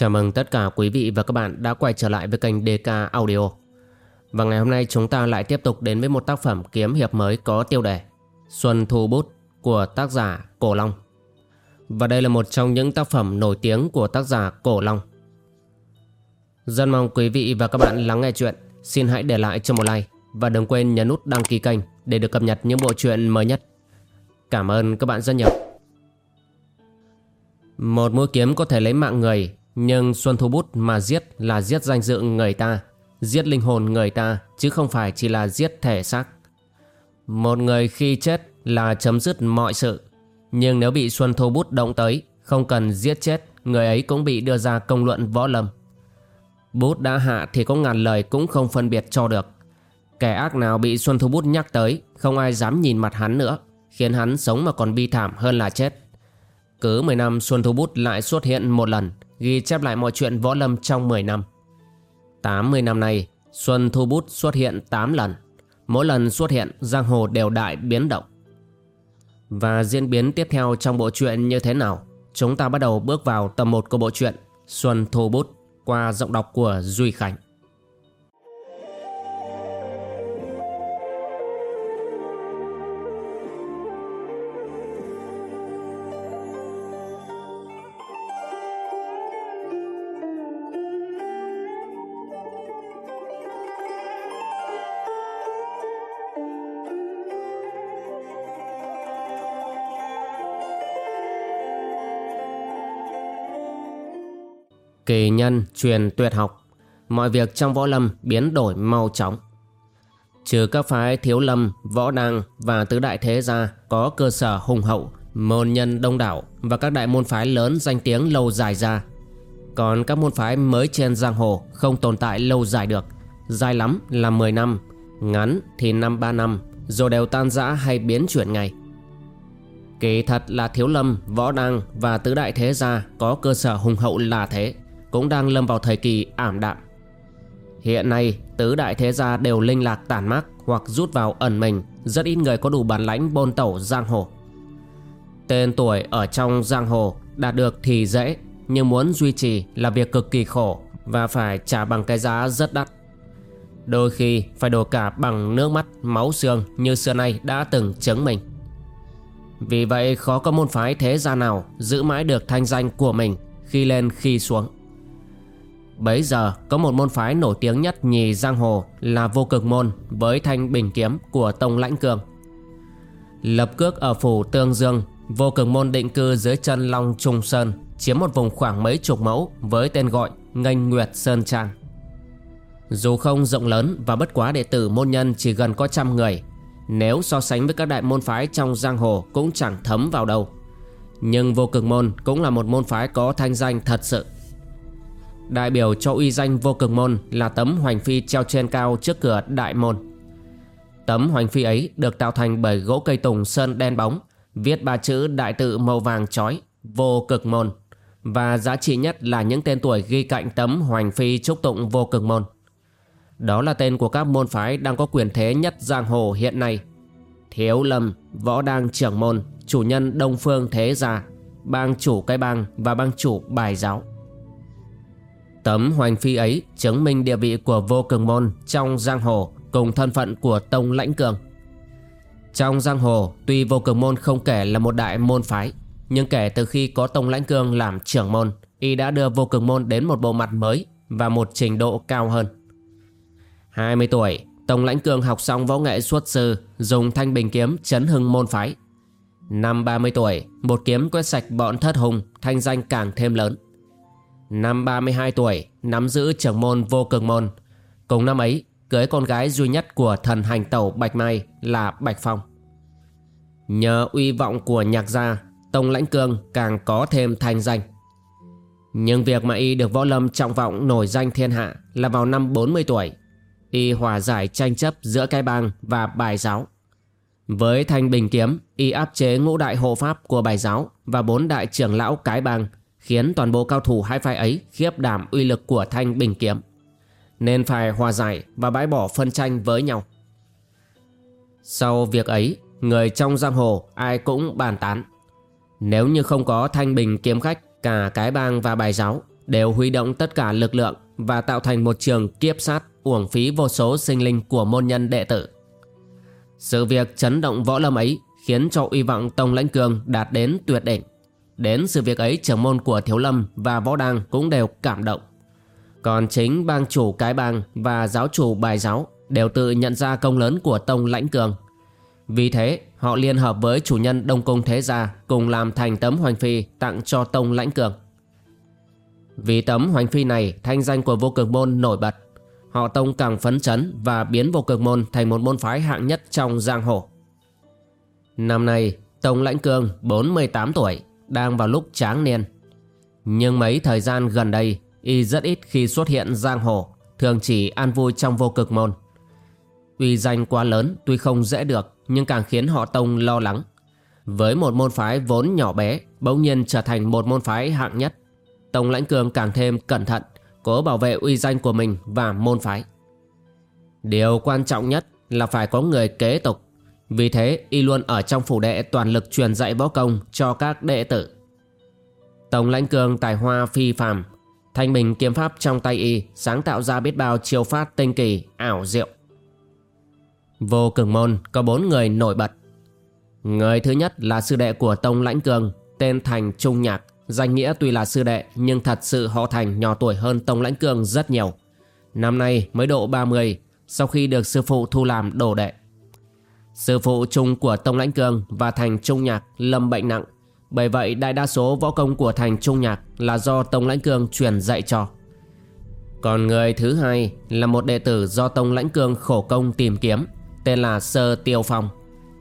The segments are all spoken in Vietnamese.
Chào mừng tất cả quý vị và các bạn đã quay trở lại với kênh DK Audio. Và ngày hôm nay chúng ta lại tiếp tục đến với một tác phẩm kiếm hiệp mới có tiêu đề Xuân Thu Bút của tác giả Cổ Long. Và đây là một trong những tác phẩm nổi tiếng của tác giả Cổ Long. dân mong quý vị và các bạn lắng nghe chuyện. Xin hãy để lại cho một like và đừng quên nhấn nút đăng ký kênh để được cập nhật những bộ truyện mới nhất. Cảm ơn các bạn rất nhiều. Một mũi kiếm có thể lấy mạng người nhưng Xuân Thu Bút mà giết là giết danh dự người ta, Giết linh hồn người ta, Chứ không phải chỉ là giết thể xác. Một người khi chết là chấm dứt mọi sự. Nhưng nếu bị Xuân Thu Bút động tới, Không cần giết chết, Người ấy cũng bị đưa ra công luận võ lâm. Bút đã hạ thì có ngàn lời cũng không phân biệt cho được. Kẻ ác nào bị Xuân Thu Bút nhắc tới, Không ai dám nhìn mặt hắn nữa, Khiến hắn sống mà còn bi thảm hơn là chết. Cứ 10 năm Xuân Thu Bút lại xuất hiện một lần ghi chép lại mọi chuyện võ lâm trong 10 năm. 80 năm nay, Xuân Thu Bút xuất hiện 8 lần. Mỗi lần xuất hiện, giang hồ đều đại biến động. Và diễn biến tiếp theo trong bộ truyện như thế nào? Chúng ta bắt đầu bước vào tầm 1 của bộ truyện Xuân Thu Bút qua giọng đọc của Duy Khánh. Kỳ nhân truyền tuyệt học Mọi việc trong võ lâm biến đổi mau chóng Trừ các phái thiếu lâm, võ đăng và tứ đại thế gia có cơ sở hùng hậu, môn nhân đông đảo và các đại môn phái lớn danh tiếng lâu dài ra. Còn các môn phái mới trên giang hồ không tồn tại lâu dài được, dài lắm là 10 năm, ngắn thì năm ba năm, rồi đều tan rã hay biến chuyển ngay. Kỳ thật là thiếu lâm, võ đăng và tứ đại thế gia có cơ sở hùng hậu là thế cũng đang lâm vào thời kỳ ảm đạm. Hiện nay, tứ đại thế gia đều linh lạc tản mát hoặc rút vào ẩn mình, rất ít người có đủ bản lãnh bôn tẩu giang hồ. Tên tuổi ở trong giang hồ đạt được thì dễ, nhưng muốn duy trì là việc cực kỳ khổ và phải trả bằng cái giá rất đắt. Đôi khi phải đổ cả bằng nước mắt, máu xương như xưa nay đã từng chứng minh. Vì vậy khó có môn phái thế gia nào giữ mãi được thanh danh của mình khi lên khi xuống. Bấy giờ có một môn phái nổi tiếng nhất nhì giang hồ là vô cực môn với thanh bình kiếm của Tông Lãnh Cương. Lập cước ở phủ Tương Dương, vô cực môn định cư dưới chân Long Trung Sơn, chiếm một vùng khoảng mấy chục mẫu với tên gọi Ngành Nguyệt Sơn Trang. Dù không rộng lớn và bất quá đệ tử môn nhân chỉ gần có trăm người, nếu so sánh với các đại môn phái trong giang hồ cũng chẳng thấm vào đâu. Nhưng vô cực môn cũng là một môn phái có thanh danh thật sự. Đại biểu cho uy danh vô cực môn là tấm hoành phi treo trên cao trước cửa đại môn. Tấm hoành phi ấy được tạo thành bởi gỗ cây tùng sơn đen bóng, viết ba chữ đại tự màu vàng chói, vô cực môn. Và giá trị nhất là những tên tuổi ghi cạnh tấm hoành phi trúc tụng vô cực môn. Đó là tên của các môn phái đang có quyền thế nhất giang hồ hiện nay. Thiếu Lâm, Võ Đang trưởng môn, chủ nhân Đông Phương Thế Gia, bang chủ cái bang và bang chủ bài giáo. Tấm hoành phi ấy chứng minh địa vị của vô cường môn trong giang hồ cùng thân phận của Tông Lãnh Cường. Trong giang hồ, tuy vô cường môn không kể là một đại môn phái, nhưng kể từ khi có Tông Lãnh cường làm trưởng môn, y đã đưa vô cường môn đến một bộ mặt mới và một trình độ cao hơn. 20 tuổi, Tông Lãnh cường học xong võ nghệ xuất sư, dùng thanh bình kiếm chấn hưng môn phái. Năm 30 tuổi, một kiếm quét sạch bọn thất hùng, thanh danh càng thêm lớn. Năm 32 tuổi, nắm giữ trưởng môn vô cực môn. Cùng năm ấy, cưới con gái duy nhất của thần hành tẩu Bạch Mai là Bạch Phong. Nhờ uy vọng của nhạc gia, Tông Lãnh Cương càng có thêm thanh danh. Nhưng việc mà y được võ lâm trọng vọng nổi danh thiên hạ là vào năm 40 tuổi. Y hòa giải tranh chấp giữa cái bang và bài giáo. Với thanh bình kiếm, y áp chế ngũ đại hộ pháp của bài giáo và bốn đại trưởng lão cái bang khiến toàn bộ cao thủ hai phái ấy khiếp đảm uy lực của thanh bình kiếm nên phải hòa giải và bãi bỏ phân tranh với nhau sau việc ấy, người trong giang hồ ai cũng bàn tán nếu như không có thanh bình kiếm khách, cả cái bang và bài giáo đều huy động tất cả lực lượng và tạo thành một trường kiếp sát uổng phí vô số sinh linh của môn nhân đệ tử. Sự việc chấn động võ lâm ấy khiến cho uy vọng Tông Lãnh cường đạt đến tuyệt đỉnh. Đến sự việc ấy, trưởng môn của Thiếu Lâm và Võ Đăng cũng đều cảm động. Còn chính bang chủ cái bang và giáo chủ bài giáo đều tự nhận ra công lớn của Tông Lãnh Cường. Vì thế, họ liên hợp với chủ nhân Đông Cung Thế Gia cùng làm thành tấm hoành phi tặng cho Tông Lãnh Cường. Vì tấm hoành phi này, thanh danh của vô cực môn nổi bật, Họ Tông càng phấn chấn và biến vô cực môn thành một môn phái hạng nhất trong giang hồ Năm nay, Tông Lãnh Cường 48 tuổi đang vào lúc tráng niên. Nhưng mấy thời gian gần đây, Y rất ít khi xuất hiện giang hồ, Thường chỉ an vui trong vô cực môn. Uy danh quá lớn tuy không dễ được, Nhưng càng khiến họ Tông lo lắng. Với một môn phái vốn nhỏ bé, Bỗng nhiên trở thành một môn phái hạng nhất. Tông Lãnh cường càng thêm cẩn thận, Cố bảo vệ uy danh của mình và môn phái. Điều quan trọng nhất là phải có người kế tục. Vì thế y luôn ở trong phủ đệ toàn lực truyền dạy võ công cho các đệ tử Tổng lãnh cường tài hoa phi phàm Thanh bình kiếm pháp trong tay y sáng tạo ra biết bao chiêu phát tinh kỳ, ảo diệu Vô cường môn có bốn người nổi bật Người thứ nhất là sư đệ của Tông Lãnh Cường Tên Thành Trung Nhạc Danh nghĩa tuy là sư đệ nhưng thật sự họ Thành nhỏ tuổi hơn Tông Lãnh cường rất nhiều. Năm nay mới độ 30 sau khi được sư phụ thu làm đồ đệ. Sư phụ chung của Tông Lãnh Cương và Thành Trung Nhạc lâm bệnh nặng. Bởi vậy đại đa số võ công của Thành Trung Nhạc là do Tông Lãnh Cương truyền dạy cho. Còn người thứ hai là một đệ tử do Tông Lãnh Cương khổ công tìm kiếm, tên là Sơ Tiêu Phong.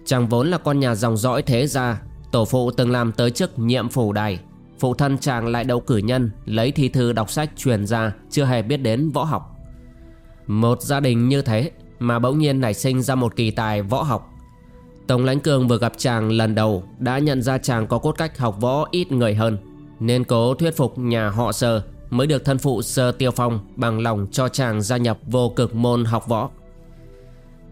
Chàng vốn là con nhà dòng dõi thế gia, tổ phụ từng làm tới chức nhiệm phủ đài, Phụ thân chàng lại đậu cử nhân Lấy thi thư đọc sách truyền ra Chưa hề biết đến võ học Một gia đình như thế mà bỗng nhiên nảy sinh ra một kỳ tài võ học. Tổng lãnh cương vừa gặp chàng lần đầu Đã nhận ra chàng có cốt cách học võ ít người hơn, Nên cố thuyết phục nhà họ sơ Mới được thân phụ sơ tiêu phong Bằng lòng cho chàng gia nhập vô cực môn học võ.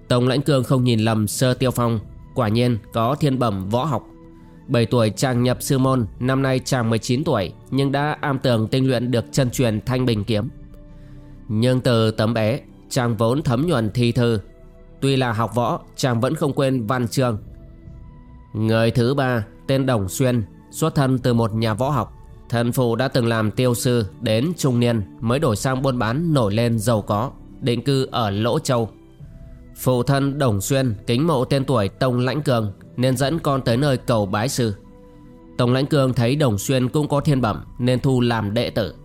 Tổng lãnh cương không nhìn lầm sơ tiêu phong, Quả nhiên có thiên bẩm võ học. 7 tuổi chàng nhập sư môn, Năm nay chàng 19 tuổi Nhưng đã am tường tinh luyện được chân truyền thanh bình kiếm. Nhưng từ tấm bé Chàng vốn thấm nhuần thi thư. Tuy là học võ, Chàng vẫn không quên văn chương. Người thứ ba, Tên Đồng Xuyên, Xuất thân từ một nhà võ học. Thần phụ đã từng làm tiêu sư Đến trung niên mới đổi sang buôn bán nổi lên giàu có, Định cư ở Lỗ Châu. Phụ thân Đồng Xuyên kính mộ tên tuổi Tông Lãnh Cường, nên dẫn con tới nơi cầu bái sư. Tông lãnh cường thấy Đồng Xuyên cũng có thiên bẩm, nên thu làm đệ tử.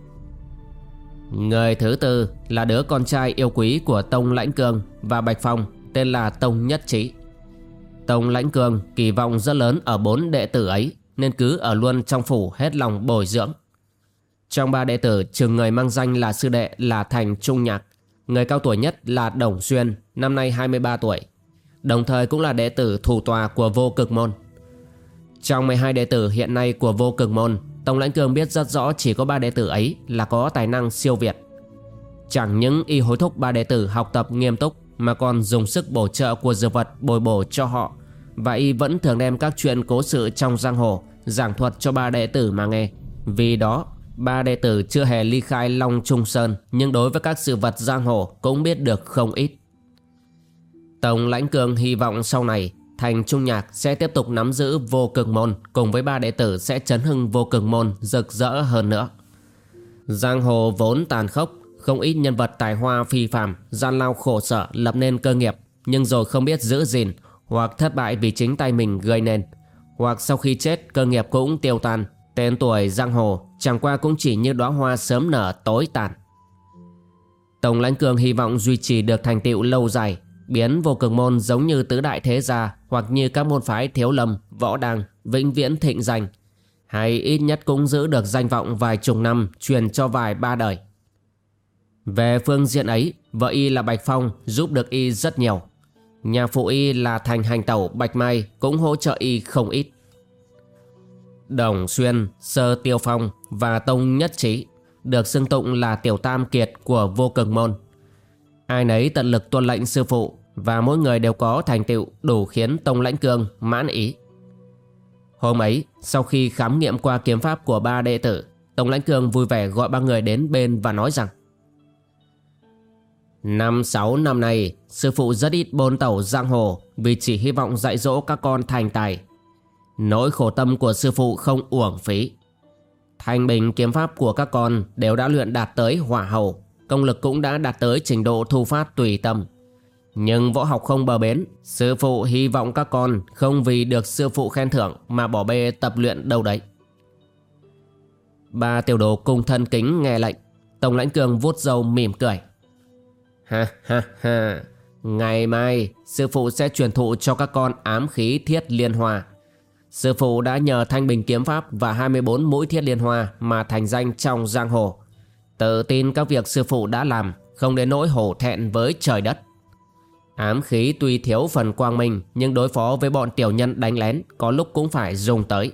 Người thứ tư là đứa con trai yêu quý của Tông Lãnh Cương và Bạch Phong tên là Tông Nhất Trí. Tông Lãnh Cương kỳ vọng rất lớn ở bốn đệ tử ấy nên cứ ở luôn trong phủ hết lòng bồi dưỡng. Trong ba đệ tử trường người mang danh là sư đệ là Thành Trung Nhạc, người cao tuổi nhất là Đồng Xuyên, năm nay 23 tuổi đồng thời cũng là đệ tử thủ tòa của vô cực môn. Trong 12 đệ tử hiện nay của vô cực môn, Tông Lãnh Cường biết rất rõ chỉ có ba đệ tử ấy là có tài năng siêu việt. Chẳng những y hối thúc ba đệ tử học tập nghiêm túc mà còn dùng sức bổ trợ của dược vật bồi bổ cho họ và y vẫn thường đem các chuyện cố sự trong giang hồ giảng thuật cho ba đệ tử mà nghe. Vì đó, ba đệ tử chưa hề ly khai Long Trung Sơn nhưng đối với các sự vật giang hồ cũng biết được không ít. Tổng lãnh cường hy vọng sau này Thành Trung Nhạc sẽ tiếp tục nắm giữ vô cực môn cùng với ba đệ tử sẽ chấn hưng vô cực môn rực rỡ hơn nữa. Giang hồ vốn tàn khốc, không ít nhân vật tài hoa phi phàm, gian lao khổ sở lập nên cơ nghiệp nhưng rồi không biết giữ gìn hoặc thất bại vì chính tay mình gây nên hoặc sau khi chết cơ nghiệp cũng tiêu tan tên tuổi giang hồ chẳng qua cũng chỉ như đóa hoa sớm nở tối tàn. Tổng lãnh cường hy vọng duy trì được thành tựu lâu dài biến vô cực môn giống như tứ đại thế gia hoặc như các môn phái thiếu lâm, võ đăng, vĩnh viễn thịnh danh, hay ít nhất cũng giữ được danh vọng vài chục năm truyền cho vài ba đời. Về phương diện ấy, vợ y là Bạch Phong giúp được y rất nhiều. Nhà phụ y là thành hành tẩu Bạch Mai cũng hỗ trợ y không ít. Đồng Xuyên, Sơ Tiêu Phong và Tông Nhất Trí được xưng tụng là tiểu tam kiệt của vô cực môn. Ai nấy tận lực tuân lệnh sư phụ và mỗi người đều có thành tựu đủ khiến Tông Lãnh Cương mãn ý. Hôm ấy, sau khi khám nghiệm qua kiếm pháp của ba đệ tử, Tổng lãnh cương vui vẻ gọi ba người đến bên và nói rằng Năm sáu năm nay, sư phụ rất ít bôn tẩu giang hồ vì chỉ hy vọng dạy dỗ các con thành tài. Nỗi khổ tâm của sư phụ không uổng phí. Thanh bình kiếm pháp của các con đều đã luyện đạt tới hỏa hầu, công lực cũng đã đạt tới trình độ thu phát tùy tâm. Nhưng võ học không bờ bến, sư phụ hy vọng các con không vì được sư phụ khen thưởng mà bỏ bê tập luyện đâu đấy. Ba tiểu đồ cùng thân kính nghe lệnh, Tổng lãnh cường vuốt râu mỉm cười. Ha ha ha, ngày mai sư phụ sẽ truyền thụ cho các con ám khí thiết liên hoa. Sư phụ đã nhờ thanh bình kiếm pháp và 24 mũi thiết liên hoa mà thành danh trong giang hồ. Tự tin các việc sư phụ đã làm, không đến nỗi hổ thẹn với trời đất. Ám khí tuy thiếu phần quang minh nhưng đối phó với bọn tiểu nhân đánh lén có lúc cũng phải dùng tới.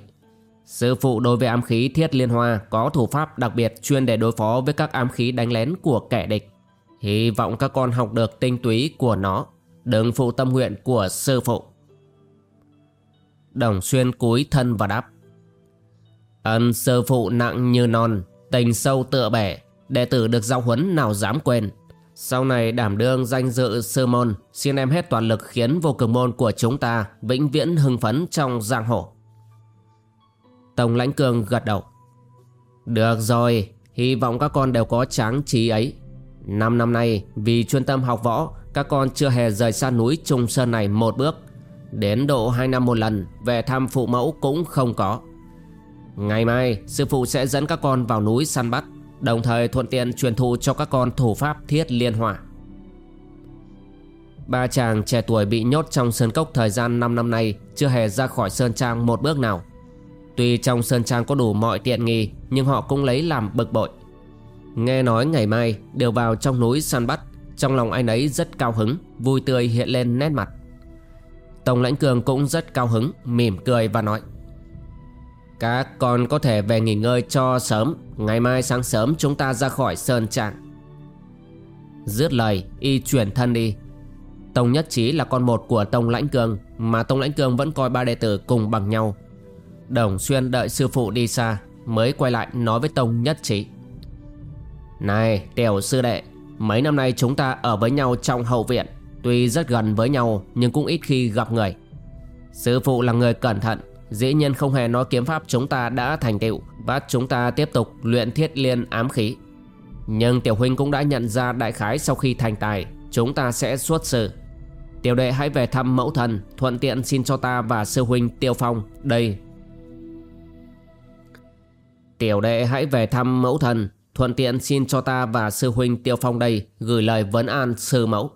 Sư phụ đối với ám khí thiết liên hoa có thủ pháp đặc biệt chuyên để đối phó với các ám khí đánh lén của kẻ địch. Hy vọng các con học được tinh túy của nó, đừng phụ tâm nguyện của sư phụ. Đồng xuyên cúi thân và đáp. Ân sư phụ nặng như non, tình sâu tựa bể, đệ tử được giao huấn nào dám quên. Sau này đảm đương danh dự sư môn, xin em hết toàn lực khiến vô cực môn của chúng ta vĩnh viễn hưng phấn trong giang hồ. Tổng lãnh cường gật đầu. Được rồi, hy vọng các con đều có tráng trí ấy. Năm năm nay, vì chuyên tâm học võ, các con chưa hề rời xa núi Trung Sơn này một bước. Đến độ hai năm một lần, về thăm phụ mẫu cũng không có. Ngày mai, sư phụ sẽ dẫn các con vào núi săn bắt Đồng thời thuận tiện truyền thụ cho các con thủ pháp thiết liên hỏa Ba chàng trẻ tuổi bị nhốt trong sơn cốc thời gian 5 năm nay Chưa hề ra khỏi sơn trang một bước nào. Tuy trong sơn trang có đủ mọi tiện nghi, Nhưng họ cũng lấy làm bực bội. Nghe nói ngày mai đều vào trong núi săn bắt, Trong lòng anh ấy rất cao hứng, Vui tươi hiện lên nét mặt. Tổng lãnh cường cũng rất cao hứng, Mỉm cười và nói các con có thể về nghỉ ngơi cho sớm. Ngày mai sáng sớm chúng ta ra khỏi Sơn Trạng Dứt lời, y chuyển thân đi. Tông Nhất Trí là con một của Tông Lãnh Cương, Mà Tông Lãnh Cương vẫn coi ba đệ tử cùng bằng nhau. Đồng Xuyên đợi sư phụ đi xa, Mới quay lại nói với Tông Nhất Trí. Này, tiểu sư đệ, Mấy năm nay chúng ta ở với nhau trong hậu viện. Tuy rất gần với nhau, Nhưng cũng ít khi gặp người. Sư phụ là người cẩn thận Dĩ nhiên không hề nói kiếm pháp chúng ta đã thành tựu Bắt chúng ta tiếp tục luyện thiết liên ám khí. Nhưng tiểu huynh cũng đã nhận ra đại khái sau khi thành tài, Chúng ta sẽ xuất sự Tiểu đệ hãy về thăm mẫu thần, Thuận tiện xin cho ta và sư huynh Tiêu Phong đây. Tiểu đệ hãy về thăm mẫu thần, Thuận tiện xin cho ta và sư huynh Tiêu Phong đây Gửi lời vấn an sư mẫu.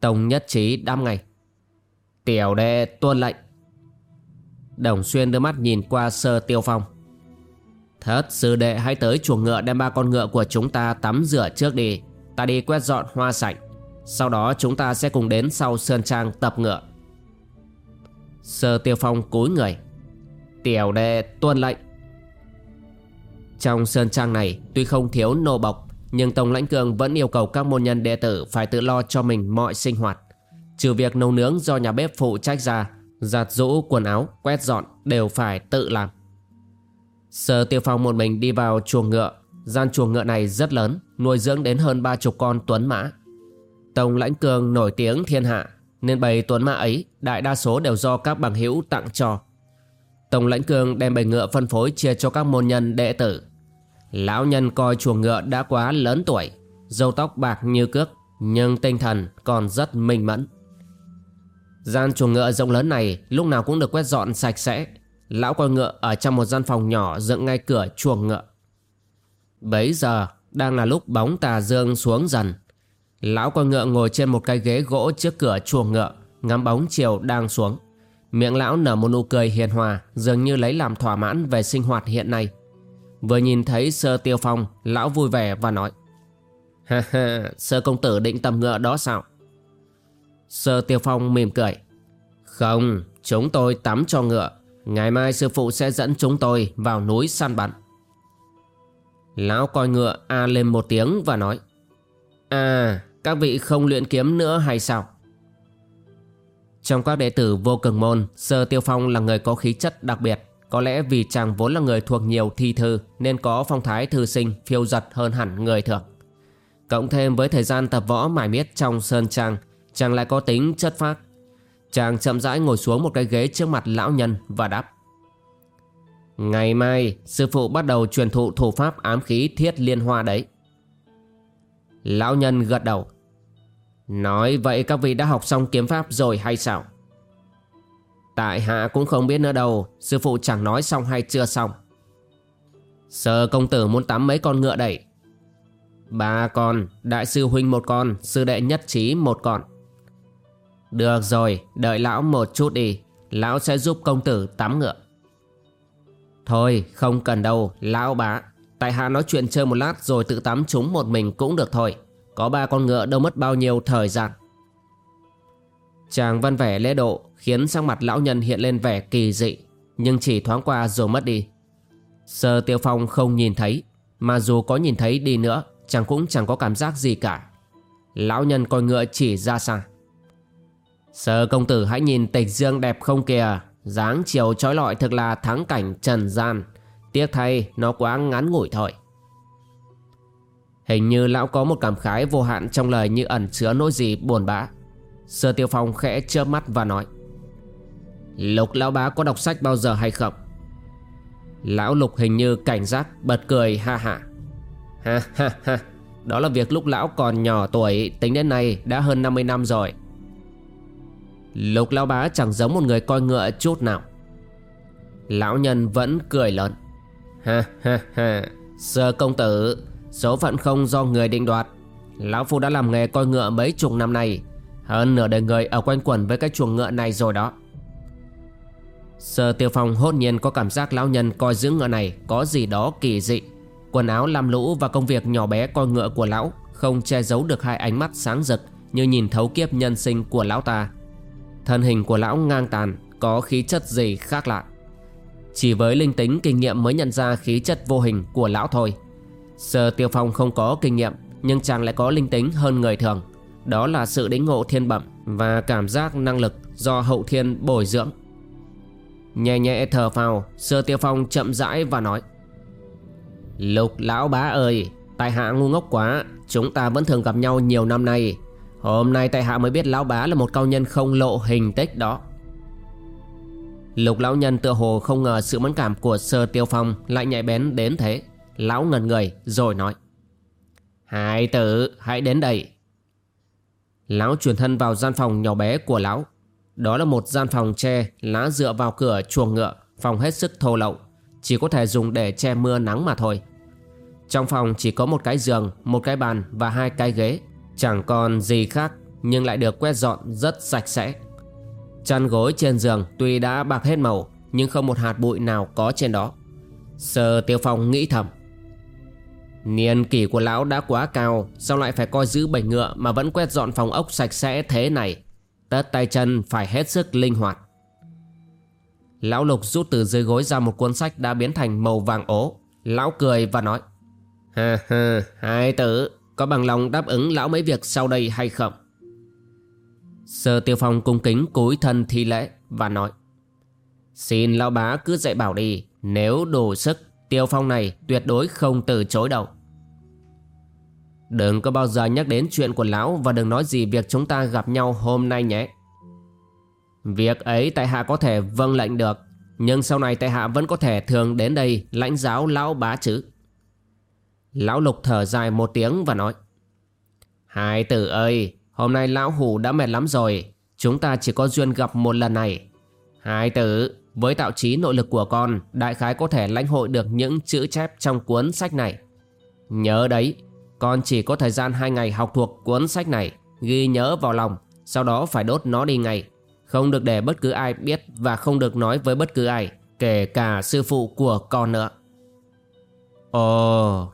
Tổng nhất trí đam ngày Tiểu đệ tuân lệnh. Đồng Xuyên đưa mắt nhìn qua sơ tiêu phong. Thất sư đệ, hãy tới chuồng ngựa đem ba con ngựa của chúng ta tắm rửa trước đi. Ta đi quét dọn hoa sạch Sau đó chúng ta sẽ cùng đến sau Sơn Trang tập ngựa. Sơ tiêu phong cúi người. Tiểu đệ, tuân lệnh. Trong Sơn Trang này, tuy không thiếu nô bộc, Nhưng Tổng lãnh cường vẫn yêu cầu các môn nhân đệ tử phải tự lo cho mình mọi sinh hoạt. Trừ việc nấu nướng do nhà bếp phụ trách ra Giặt rũ quần áo, quét dọn đều phải tự làm. Sở Tiêu Phong một mình đi vào chuồng ngựa. Gian chuồng ngựa này rất lớn Nuôi dưỡng đến hơn ba chục con tuấn mã. Tổng lãnh cường nổi tiếng thiên hạ Nên bầy tuấn mã ấy Đại đa số đều do các bằng hữu tặng cho. Tổng lãnh cường đem bầy ngựa phân phối Chia cho các môn nhân đệ tử. Lão nhân coi chuồng ngựa đã quá lớn tuổi Dâu tóc bạc như cước Nhưng tinh thần còn rất minh mẫn. Gian chuồng ngựa rộng lớn này lúc nào cũng được quét dọn sạch sẽ. Lão coi ngựa ở trong một gian phòng nhỏ dựng ngay cửa chuồng ngựa. Bấy giờ đang là lúc bóng tà dương xuống dần. Lão coi ngựa ngồi trên một cái ghế gỗ trước cửa chuồng ngựa, ngắm bóng chiều đang xuống. Miệng lão nở một nụ cười hiền hòa, dường như lấy làm thỏa mãn về sinh hoạt hiện nay. Vừa nhìn thấy sơ tiêu phong, lão vui vẻ và nói Ha ha, sơ công tử định tầm ngựa đó sao? Sơ Tiêu Phong mỉm cười. Không, chúng tôi tắm cho ngựa. Ngày mai sư phụ sẽ dẫn chúng tôi vào núi săn bắn. Lão coi ngựa a lên một tiếng và nói. À, các vị không luyện kiếm nữa hay sao? Trong các đệ tử vô cường môn, Sơ Tiêu Phong là người có khí chất đặc biệt, Có lẽ vì chàng vốn là người thuộc nhiều thi thư Nên có phong thái thư sinh phiêu giật hơn hẳn người thường Cộng thêm với thời gian tập võ mải miết trong sơn trang Chàng lại có tính chất phác. Chàng chậm rãi ngồi xuống một cái ghế trước mặt lão nhân và đáp. Ngày mai, sư phụ bắt đầu truyền thụ thủ pháp ám khí thiết liên hoa đấy. Lão nhân gật đầu. Nói vậy các vị đã học xong kiếm pháp rồi hay sao? Tại hạ cũng không biết nữa đâu, Sư phụ chẳng nói xong hay chưa xong. Sơ công tử muốn tắm mấy con ngựa đẩy Ba con, Đại sư huynh một con, Sư đệ nhất trí một con. Được rồi, Đợi lão một chút đi. Lão sẽ giúp công tử tắm ngựa. Thôi, không cần đâu, Lão bá. Tại hạ nói chuyện chơi một lát rồi tự tắm chúng một mình cũng được thôi. Có ba con ngựa đâu mất bao nhiêu thời gian. Chàng văn vẻ lễ độ, Khiến sang mặt lão nhân hiện lên vẻ kỳ dị. Nhưng chỉ thoáng qua rồi mất đi. Sơ tiêu phong không nhìn thấy. Mà dù có nhìn thấy đi nữa, Chàng cũng chẳng có cảm giác gì cả. Lão nhân coi ngựa chỉ ra xa. Sơ công tử hãy nhìn tịch dương đẹp không kìa. Dáng chiều trói lọi thực là thắng cảnh trần gian. Tiếc thay, nó quá ngắn ngủi thôi. Hình như lão có một cảm khái vô hạn trong lời như ẩn chứa nỗi gì buồn bã. Sơ tiêu phong khẽ chớp mắt và nói, Lục lão bá có đọc sách bao giờ hay không? Lão lục hình như cảnh giác, bật cười, ha ha. Ha ha ha. Đó là việc lúc lão còn nhỏ tuổi, Tính đến nay đã hơn 50 năm rồi. Lục lão bá chẳng giống một người coi ngựa chút nào. Lão nhân vẫn cười lớn. Ha ha ha. Sơ công tử, Số phận không do người định đoạt. Lão Phu đã làm nghề coi ngựa mấy chục năm nay, Hơn nửa đời người ở quanh quẩn với cái chuồng ngựa này rồi đó. Sơ tiêu phong hốt nhiên có cảm giác lão nhân coi giữ ngựa này có gì đó kỳ dị. Quần áo lam lũ và công việc nhỏ bé coi ngựa của lão Không che giấu được hai ánh mắt sáng rực Như nhìn thấu kiếp nhân sinh của lão ta. Thân hình của lão ngang tàn, Có khí chất gì khác lạ? Chỉ với linh tính kinh nghiệm mới nhận ra khí chất vô hình của lão thôi. Sơ tiêu phong không có kinh nghiệm, Nhưng chàng lại có linh tính hơn người thường. Đó là sự đính ngộ thiên bẩm Và cảm giác năng lực do hậu thiên bồi dưỡng. Nhẹ nhẹ thở phào, Sơ tiêu phong chậm rãi và nói, Lục lão bá ơi Tại hạ ngu ngốc quá, Chúng ta vẫn thường gặp nhau nhiều năm nay. Hôm nay tại hạ mới biết lão bá là một cao nhân không lộ hình tích đó. Lục lão nhân tựa hồ không ngờ sự mẫn cảm của sơ tiêu phong lại nhạy bén đến thế. Lão ngần người rồi nói. Hai tử hãy đến đây. Lão chuyển thân vào gian phòng nhỏ bé của lão. Đó là một gian phòng tre lá dựa vào cửa chuồng ngựa Phòng hết sức thô lậu. Chỉ có thể dùng để che mưa nắng mà thôi. Trong phòng chỉ có một cái giường, một cái bàn và hai cái ghế. Chẳng còn gì khác, nhưng lại được quét dọn rất sạch sẽ. Chăn gối trên giường tuy đã bạc hết màu, Nhưng không một hạt bụi nào có trên đó. Sơ tiêu phong nghĩ thầm. Niên kỷ của lão đã quá cao, Sao lại phải coi giữ bầy ngựa Mà vẫn quét dọn phòng ốc sạch sẽ thế này? Tất tay chân phải hết sức linh hoạt. Lão lục rút từ dưới gối ra một cuốn sách Đã biến thành màu vàng ố. Lão cười và nói, Ha ha, hai tử. Có bằng lòng đáp ứng lão mấy việc sau đây hay không? Sơ tiêu phong cung kính cúi thân thi lễ Và nói, Xin lão bá cứ dạy bảo đi, Nếu đủ sức, Tiêu Phong này tuyệt đối không từ chối đâu. Đừng có bao giờ nhắc đến chuyện của lão Và đừng nói gì việc chúng ta gặp nhau hôm nay nhé. Việc ấy tại hạ có thể vâng lệnh được, Nhưng sau này tại hạ vẫn có thể thường đến đây lãnh giáo lão bá chứ. Lão lục thở dài một tiếng và nói Hai tử ơi Hôm nay lão hủ đã mệt lắm rồi Chúng ta chỉ có duyên gặp một lần này Hai tử với tạo trí nội lực của con, đại khái có thể lãnh hội được những chữ chép trong cuốn sách này. Nhớ đấy, con chỉ có thời gian 2 ngày học thuộc cuốn sách này, ghi nhớ vào lòng, sau đó phải đốt nó đi ngay. Không được để bất cứ ai biết và không được nói với bất cứ ai, kể cả sư phụ của con nữa. Ồ...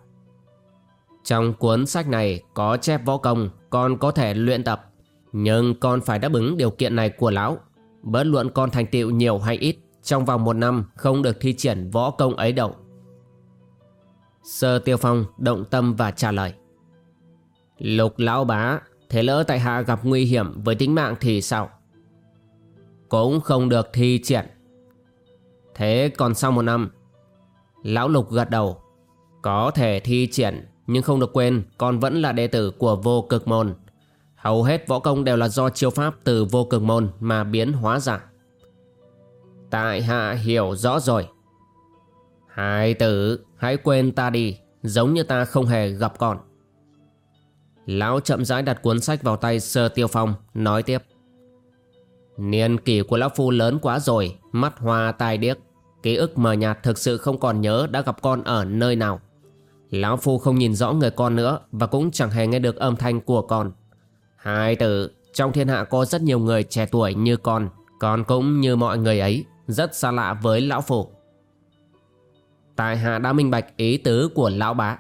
Trong cuốn sách này có chép võ công, con có thể luyện tập. Nhưng con phải đáp ứng điều kiện này của lão. Bất luận con thành tựu nhiều hay ít, trong vòng một năm không được thi triển võ công ấy đâu. Sơ Tiêu Phong động tâm và trả lời. Lục lão bá, thế lỡ tại hạ gặp nguy hiểm với tính mạng thì sao? Cũng không được thi triển. Thế còn sau một năm Lão Lục gật đầu Có thể thi triển nhưng không được quên, con vẫn là đệ tử của vô cực môn. Hầu hết võ công đều là do chiêu pháp từ vô cực môn mà biến hóa ra. Tại hạ hiểu rõ rồi. Hai tử, hãy quên ta đi, Giống như ta không hề gặp con. Lão chậm rãi đặt cuốn sách vào tay sơ tiêu phong, Nói tiếp. Niên kỷ của lão phu lớn quá rồi, Mắt hoa tai điếc. Ký ức mờ nhạt thực sự không còn nhớ đã gặp con ở nơi nào. Lão phu không nhìn rõ người con nữa Và cũng chẳng hề nghe được âm thanh của con. Hai tử, Trong thiên hạ có rất nhiều người trẻ tuổi như con Con cũng như mọi người ấy, Rất xa lạ với lão phu. Tại hạ đã minh bạch ý tứ của lão bá.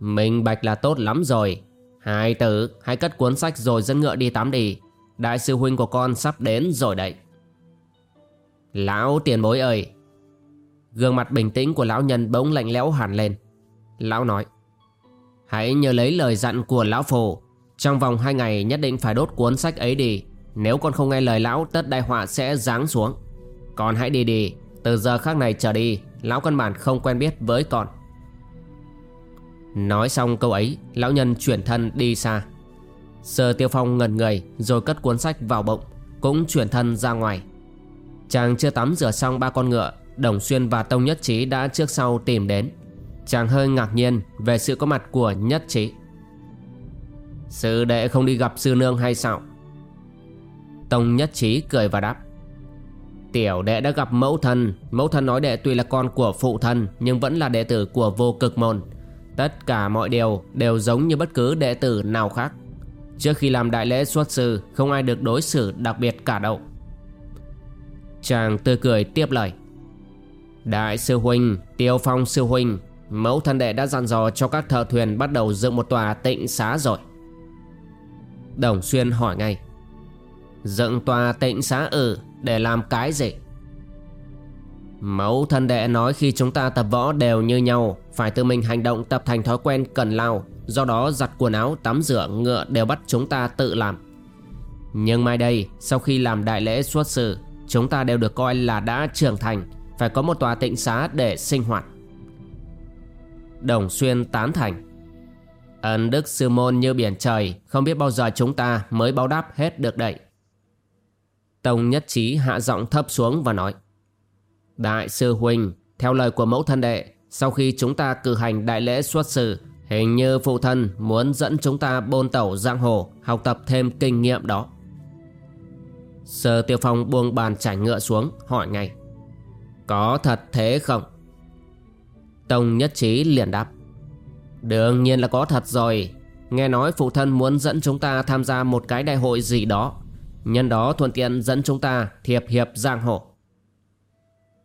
Minh bạch là tốt lắm rồi. Hai tử, hãy cất cuốn sách rồi dẫn ngựa đi tắm đi. Đại sư huynh của con sắp đến rồi đấy. Lão tiền bối ơi. Gương mặt bình tĩnh của lão nhân bỗng lạnh lẽo hẳn lên. Lão nói, Hãy nhớ lấy lời dặn của lão phù. Trong vòng hai ngày nhất định phải đốt cuốn sách ấy đi. Nếu con không nghe lời lão, tất đại họa sẽ giáng xuống. Con hãy đi đi, Từ giờ khác này trở đi, Lão căn bản không quen biết với con. Nói xong câu ấy, Lão nhân chuyển thân đi xa. Sơ tiêu phong ngần người Rồi cất cuốn sách vào bụng, Cũng chuyển thân ra ngoài. Chàng chưa tắm rửa xong, ba con ngựa Đồng Xuyên và Tông Nhất Trí đã trước sau tìm đến. Chàng hơi ngạc nhiên Về sự có mặt của Nhất Trí. Sư đệ không đi gặp sư nương hay sao? Tông Nhất Trí cười và đáp. Tiểu đệ đã gặp mẫu thân. Mẫu thân nói đệ tuy là con của phụ thân Nhưng vẫn là đệ tử của vô cực môn. Tất cả mọi điều đều giống như bất cứ đệ tử nào khác. Trước khi làm đại lễ xuất sư Không ai được đối xử đặc biệt cả đâu. Chàng tươi cười tiếp lời. Đại sư huynh, tiêu phong sư huynh Mẫu thân đệ đã dặn dò cho các thợ thuyền Bắt đầu dựng một tòa tịnh xá rồi. Đồng Xuyên hỏi ngay, Dựng tòa tịnh xá ừ Để làm cái gì? Mẫu thân đệ nói khi chúng ta tập võ đều như nhau, Phải tự mình hành động tập thành thói quen cần lao, Do đó giặt quần áo, tắm rửa, ngựa đều bắt chúng ta tự làm. Nhưng mai đây, sau khi làm đại lễ xuất sự Chúng ta đều được coi là đã trưởng thành, Phải có một tòa tịnh xá để sinh hoạt. Đồng Xuyên tán thành. Ân đức sư môn như biển trời, Không biết bao giờ chúng ta mới báo đáp hết được đậy Tông nhất trí hạ giọng thấp xuống và nói, Đại sư Huynh Theo lời của mẫu thân đệ, Sau khi chúng ta cử hành đại lễ xuất sự Hình như phụ thân muốn dẫn chúng ta bôn tẩu giang hồ, Học tập thêm kinh nghiệm đó. Sơ Tiêu Phong buông bàn trải ngựa xuống, hỏi ngay, Có thật thế không? Tông nhất trí liền đáp. Đương nhiên là có thật rồi. Nghe nói phụ thân muốn dẫn chúng ta tham gia một cái đại hội gì đó. Nhân đó thuận tiện dẫn chúng ta thiệp hiệp giang hồ.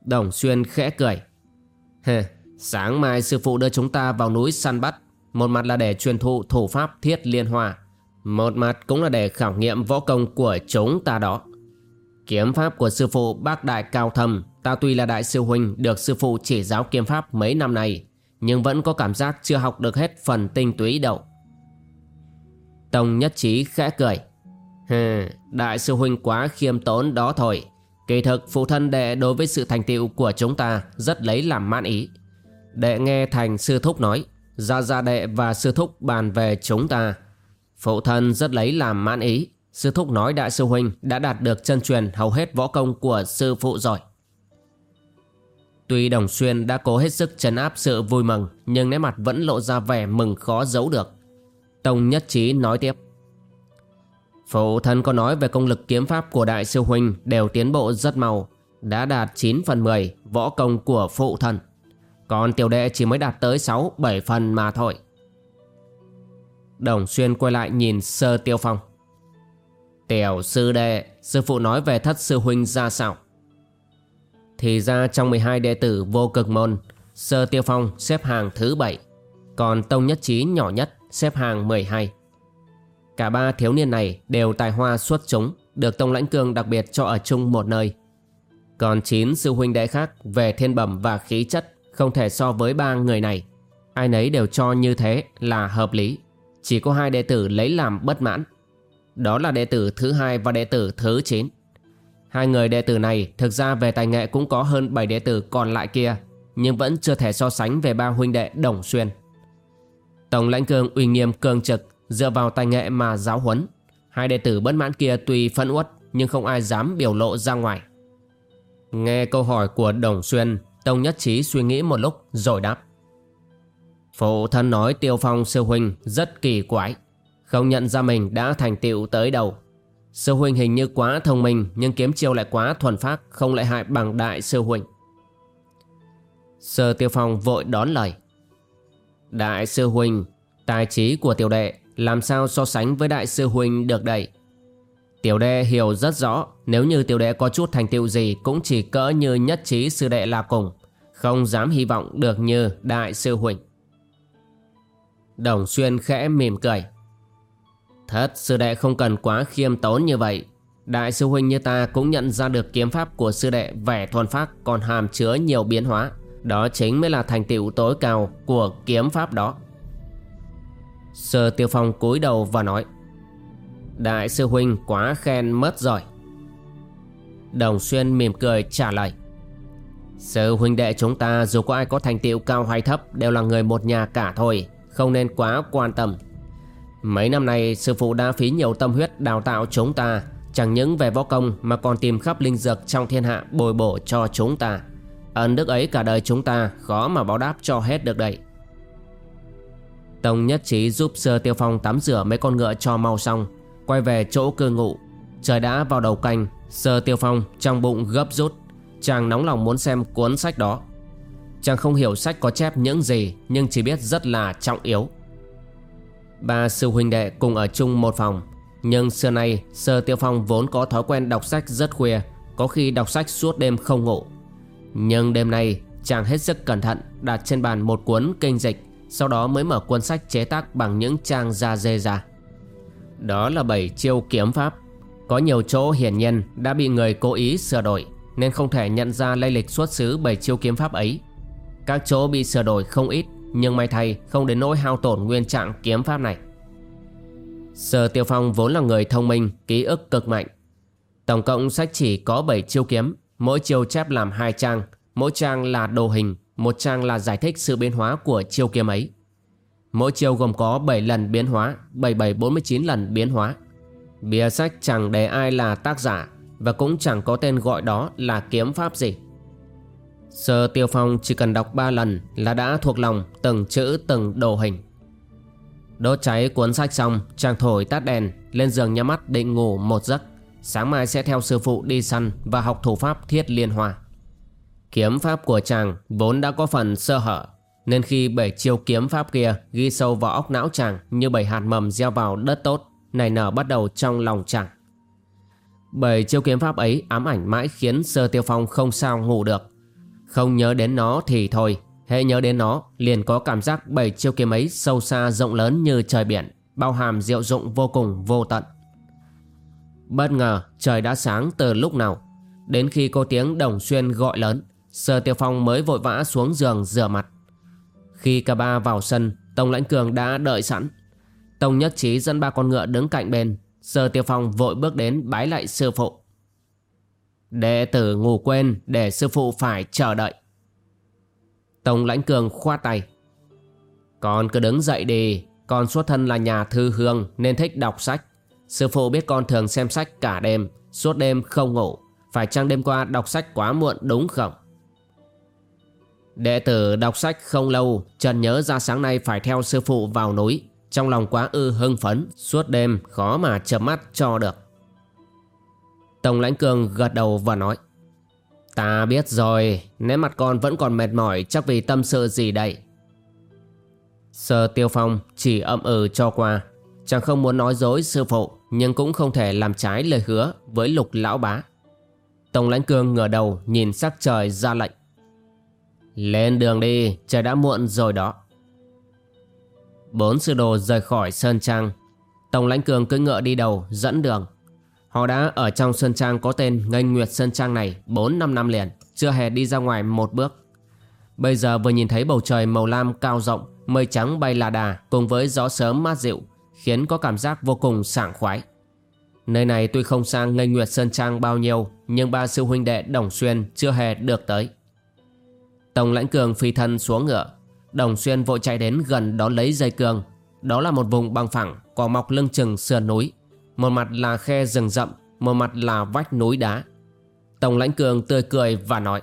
Đồng Xuyên khẽ cười. Hề, sáng mai sư phụ đưa chúng ta vào núi săn bắt. Một mặt là để truyền thụ thủ pháp thiết liên hoa. Một mặt cũng là để khảo nghiệm võ công của chúng ta đó. Kiếm pháp của sư phụ bác đại cao thâm. Ta tuy là đại sư huynh được sư phụ chỉ giáo kiếm pháp mấy năm nay Nhưng vẫn có cảm giác chưa học được hết phần tinh túy đâu. Tông nhất trí khẽ cười. Hừ, đại sư huynh quá khiêm tốn đó thôi. Kỳ thực phụ thân đệ đối với sự thành tựu của chúng ta rất lấy làm mãn ý. Đệ nghe thành sư thúc nói Gia gia đệ và sư thúc bàn về chúng ta. Phụ thân rất lấy làm mãn ý. Sư thúc nói đại sư huynh đã đạt được chân truyền hầu hết võ công của sư phụ rồi Tuy Đồng Xuyên đã cố hết sức trấn áp sự vui mừng Nhưng nét mặt vẫn lộ ra vẻ mừng khó giấu được Tông nhất trí nói tiếp Phụ thân có nói về công lực kiếm pháp của đại sư huynh đều tiến bộ rất mau, đã đạt 9 phần 10 võ công của phụ thân. Còn tiểu đệ chỉ mới đạt tới 6, 7 phần mà thôi. Đồng Xuyên quay lại nhìn sơ tiêu phong. Tiểu sư đệ, sư phụ nói về thất sư huynh ra sao? Thì ra trong 12 đệ tử vô cực môn, sơ tiêu phong xếp hàng thứ 7, còn tông nhất trí nhỏ nhất xếp hàng 12. Cả ba thiếu niên này đều tài hoa xuất chúng, được Tông Lãnh Cương đặc biệt cho ở chung một nơi. Còn chín sư huynh đệ khác về thiên bẩm và khí chất không thể so với ba người này. Ai nấy đều cho như thế là hợp lý. Chỉ có hai đệ tử lấy làm bất mãn. Đó là đệ tử thứ hai và đệ tử thứ chín. Hai người đệ tử này, thực ra về tài nghệ cũng có hơn 7 đệ tử còn lại kia, Nhưng vẫn chưa thể so sánh về ba huynh đệ Đồng Xuyên. Tổng lãnh cương uy nghiêm cường trực, Dựa vào tài nghệ mà giáo huấn. Hai đệ tử bất mãn kia tuy phân uất, Nhưng không ai dám biểu lộ ra ngoài. Nghe câu hỏi của Đồng Xuyên, Tông Nhất Trí suy nghĩ một lúc rồi đáp. Phụ thân nói Tiêu Phong sư huynh rất kỳ quái. Không nhận ra mình đã thành tựu tới đầu Sư huynh hình như quá thông minh, Nhưng kiếm chiêu lại quá thuần phát Không lại hại bằng đại sư huynh. Sơ Tiêu Phong vội đón lời. Đại sư huynh, Tài trí của tiểu đệ, Làm sao so sánh với đại sư huynh được đây? Tiểu đệ hiểu rất rõ, Nếu như tiểu đệ có chút thành tựu gì Cũng chỉ cỡ như nhất trí sư đệ là cùng, Không dám hy vọng được như đại sư huynh. Đồng Xuyên khẽ mỉm cười. Thất sư đệ không cần quá khiêm tốn như vậy. Đại sư huynh như ta cũng nhận ra được kiếm pháp của sư đệ, vẻ thuần phát còn hàm chứa nhiều biến hóa. Đó chính mới là thành tựu tối cao của kiếm pháp đó. Sơ Tiêu Phong cúi đầu và nói, Đại sư huynh quá khen mất rồi. Đồng Xuyên mỉm cười trả lời, Sư huynh đệ chúng ta dù có ai có thành tựu cao hay thấp Đều là người một nhà cả thôi, Không nên quá quan tâm. Mấy năm nay, sư phụ đã phí nhiều tâm huyết đào tạo chúng ta. Chẳng những về võ công mà còn tìm khắp linh dược trong thiên hạ bồi bổ cho chúng ta. Ân đức ấy cả đời chúng ta, khó mà báo đáp cho hết được đấy. Tông nhất trí giúp sơ tiêu phong tắm rửa mấy con ngựa cho mau xong, Quay về chỗ cư ngụ. Trời đã vào đầu canh, Sơ tiêu phong trong bụng gấp rút. Chàng nóng lòng muốn xem cuốn sách đó. Chàng không hiểu sách có chép những gì, Nhưng chỉ biết rất là trọng yếu. Ba sư huynh đệ cùng ở chung một phòng. Nhưng xưa nay, Sơ Tiêu Phong vốn có thói quen đọc sách rất khuya, Có khi đọc sách suốt đêm không ngủ. Nhưng đêm nay, chàng hết sức cẩn thận, Đặt trên bàn một cuốn kinh dịch, Sau đó mới mở cuốn sách chế tác bằng những trang da dê ra Đó là bảy chiêu kiếm pháp. Có nhiều chỗ hiển nhiên đã bị người cố ý sửa đổi, Nên không thể nhận ra lây lịch xuất xứ bảy chiêu kiếm pháp ấy. Các chỗ bị sửa đổi không ít nhưng may thay, không đến nỗi hao tổn nguyên trạng kiếm pháp này. Sở Tiêu Phong vốn là người thông minh, Ký ức cực mạnh. Tổng cộng sách chỉ có 7 chiêu kiếm, Mỗi chiêu chép làm hai trang. Mỗi trang là đồ hình, Một trang là giải thích sự biến hóa của chiêu kiếm ấy. Mỗi chiêu gồm có 7 lần biến hóa 7749 lần biến hóa. Bìa sách chẳng để ai là tác giả, Và cũng chẳng có tên gọi đó là kiếm pháp gì. Sơ Tiêu Phong chỉ cần đọc 3 lần là đã thuộc lòng từng chữ từng đồ hình. Đốt cháy cuốn sách xong, chàng thổi tắt đèn, lên giường nhắm mắt định ngủ một giấc. Sáng mai sẽ theo sư phụ đi săn và học thủ pháp thiết liên hoa. Kiếm pháp của chàng vốn đã có phần sơ hở, nên khi bảy chiêu kiếm pháp kia ghi sâu vào óc não chàng như bảy hạt mầm gieo vào đất tốt, nảy nở bắt đầu trong lòng chàng. Bảy chiêu kiếm pháp ấy ám ảnh mãi khiến Sơ Tiêu Phong không sao ngủ được. Không nhớ đến nó thì thôi. Hệ nhớ đến nó, liền có cảm giác bảy chiêu kiếm ấy sâu xa, rộng lớn như trời biển, Bao hàm diệu dụng vô cùng, vô tận. Bất ngờ, trời đã sáng từ lúc nào. Đến khi cô tiếng đồng xuyên gọi lớn, Sơ Tiêu Phong mới vội vã xuống giường rửa mặt. Khi cả ba vào sân, Tông Lãnh Cường đã đợi sẵn. Tông Nhất Trí dẫn ba con ngựa đứng cạnh bên. Sơ Tiêu Phong vội bước đến bái lại sư phụ. Đệ tử ngủ quên để sư phụ phải chờ đợi. Tông lãnh cường khoát tay. Con cứ đứng dậy đi, con xuất thân là nhà thư hương nên thích đọc sách. Sư phụ biết con thường xem sách cả đêm, suốt đêm không ngủ. Phải chăng đêm qua đọc sách quá muộn đúng không? Đệ tử đọc sách không lâu, Trần nhớ ra sáng nay phải theo sư phụ vào núi. Trong lòng quá ư hưng phấn, suốt đêm khó mà chợp mắt cho được. Tổng lãnh cường gật đầu và nói, Ta biết rồi, Nếu mặt con vẫn còn mệt mỏi, Chắc vì tâm sự gì đây? Sơ tiêu phong chỉ âm ừ cho qua, Chàng không muốn nói dối sư phụ, Nhưng cũng không thể làm trái lời hứa Với lục lão bá. Tổng lãnh cường ngửa đầu nhìn sắc trời ra lệnh, Lên đường đi, Trời đã muộn rồi đó. Bốn sư đồ rời khỏi Sơn Trang Tổng lãnh cường cưỡi ngựa đi đầu dẫn đường. Họ đã ở trong Sơn Trang có tên Ngân Nguyệt Sơn Trang này 4-5 năm liền, chưa hề đi ra ngoài một bước. Bây giờ vừa nhìn thấy bầu trời màu lam cao rộng, mây trắng bay là đà cùng với gió sớm mát dịu, khiến có cảm giác vô cùng sảng khoái. Nơi này tuy không sang Ngân nguyệt sơn trang bao nhiêu Nhưng ba sư huynh đệ Đồng Xuyên chưa hề được tới Tổng lãnh cường phi thân xuống ngựa Đồng Xuyên vội chạy đến gần đón lấy dây cường. Đó là một vùng bằng phẳng có mọc lưng chừng sườn núi một mặt là khe rừng rậm, Một mặt là vách núi đá. Tổng lãnh cường tươi cười và nói,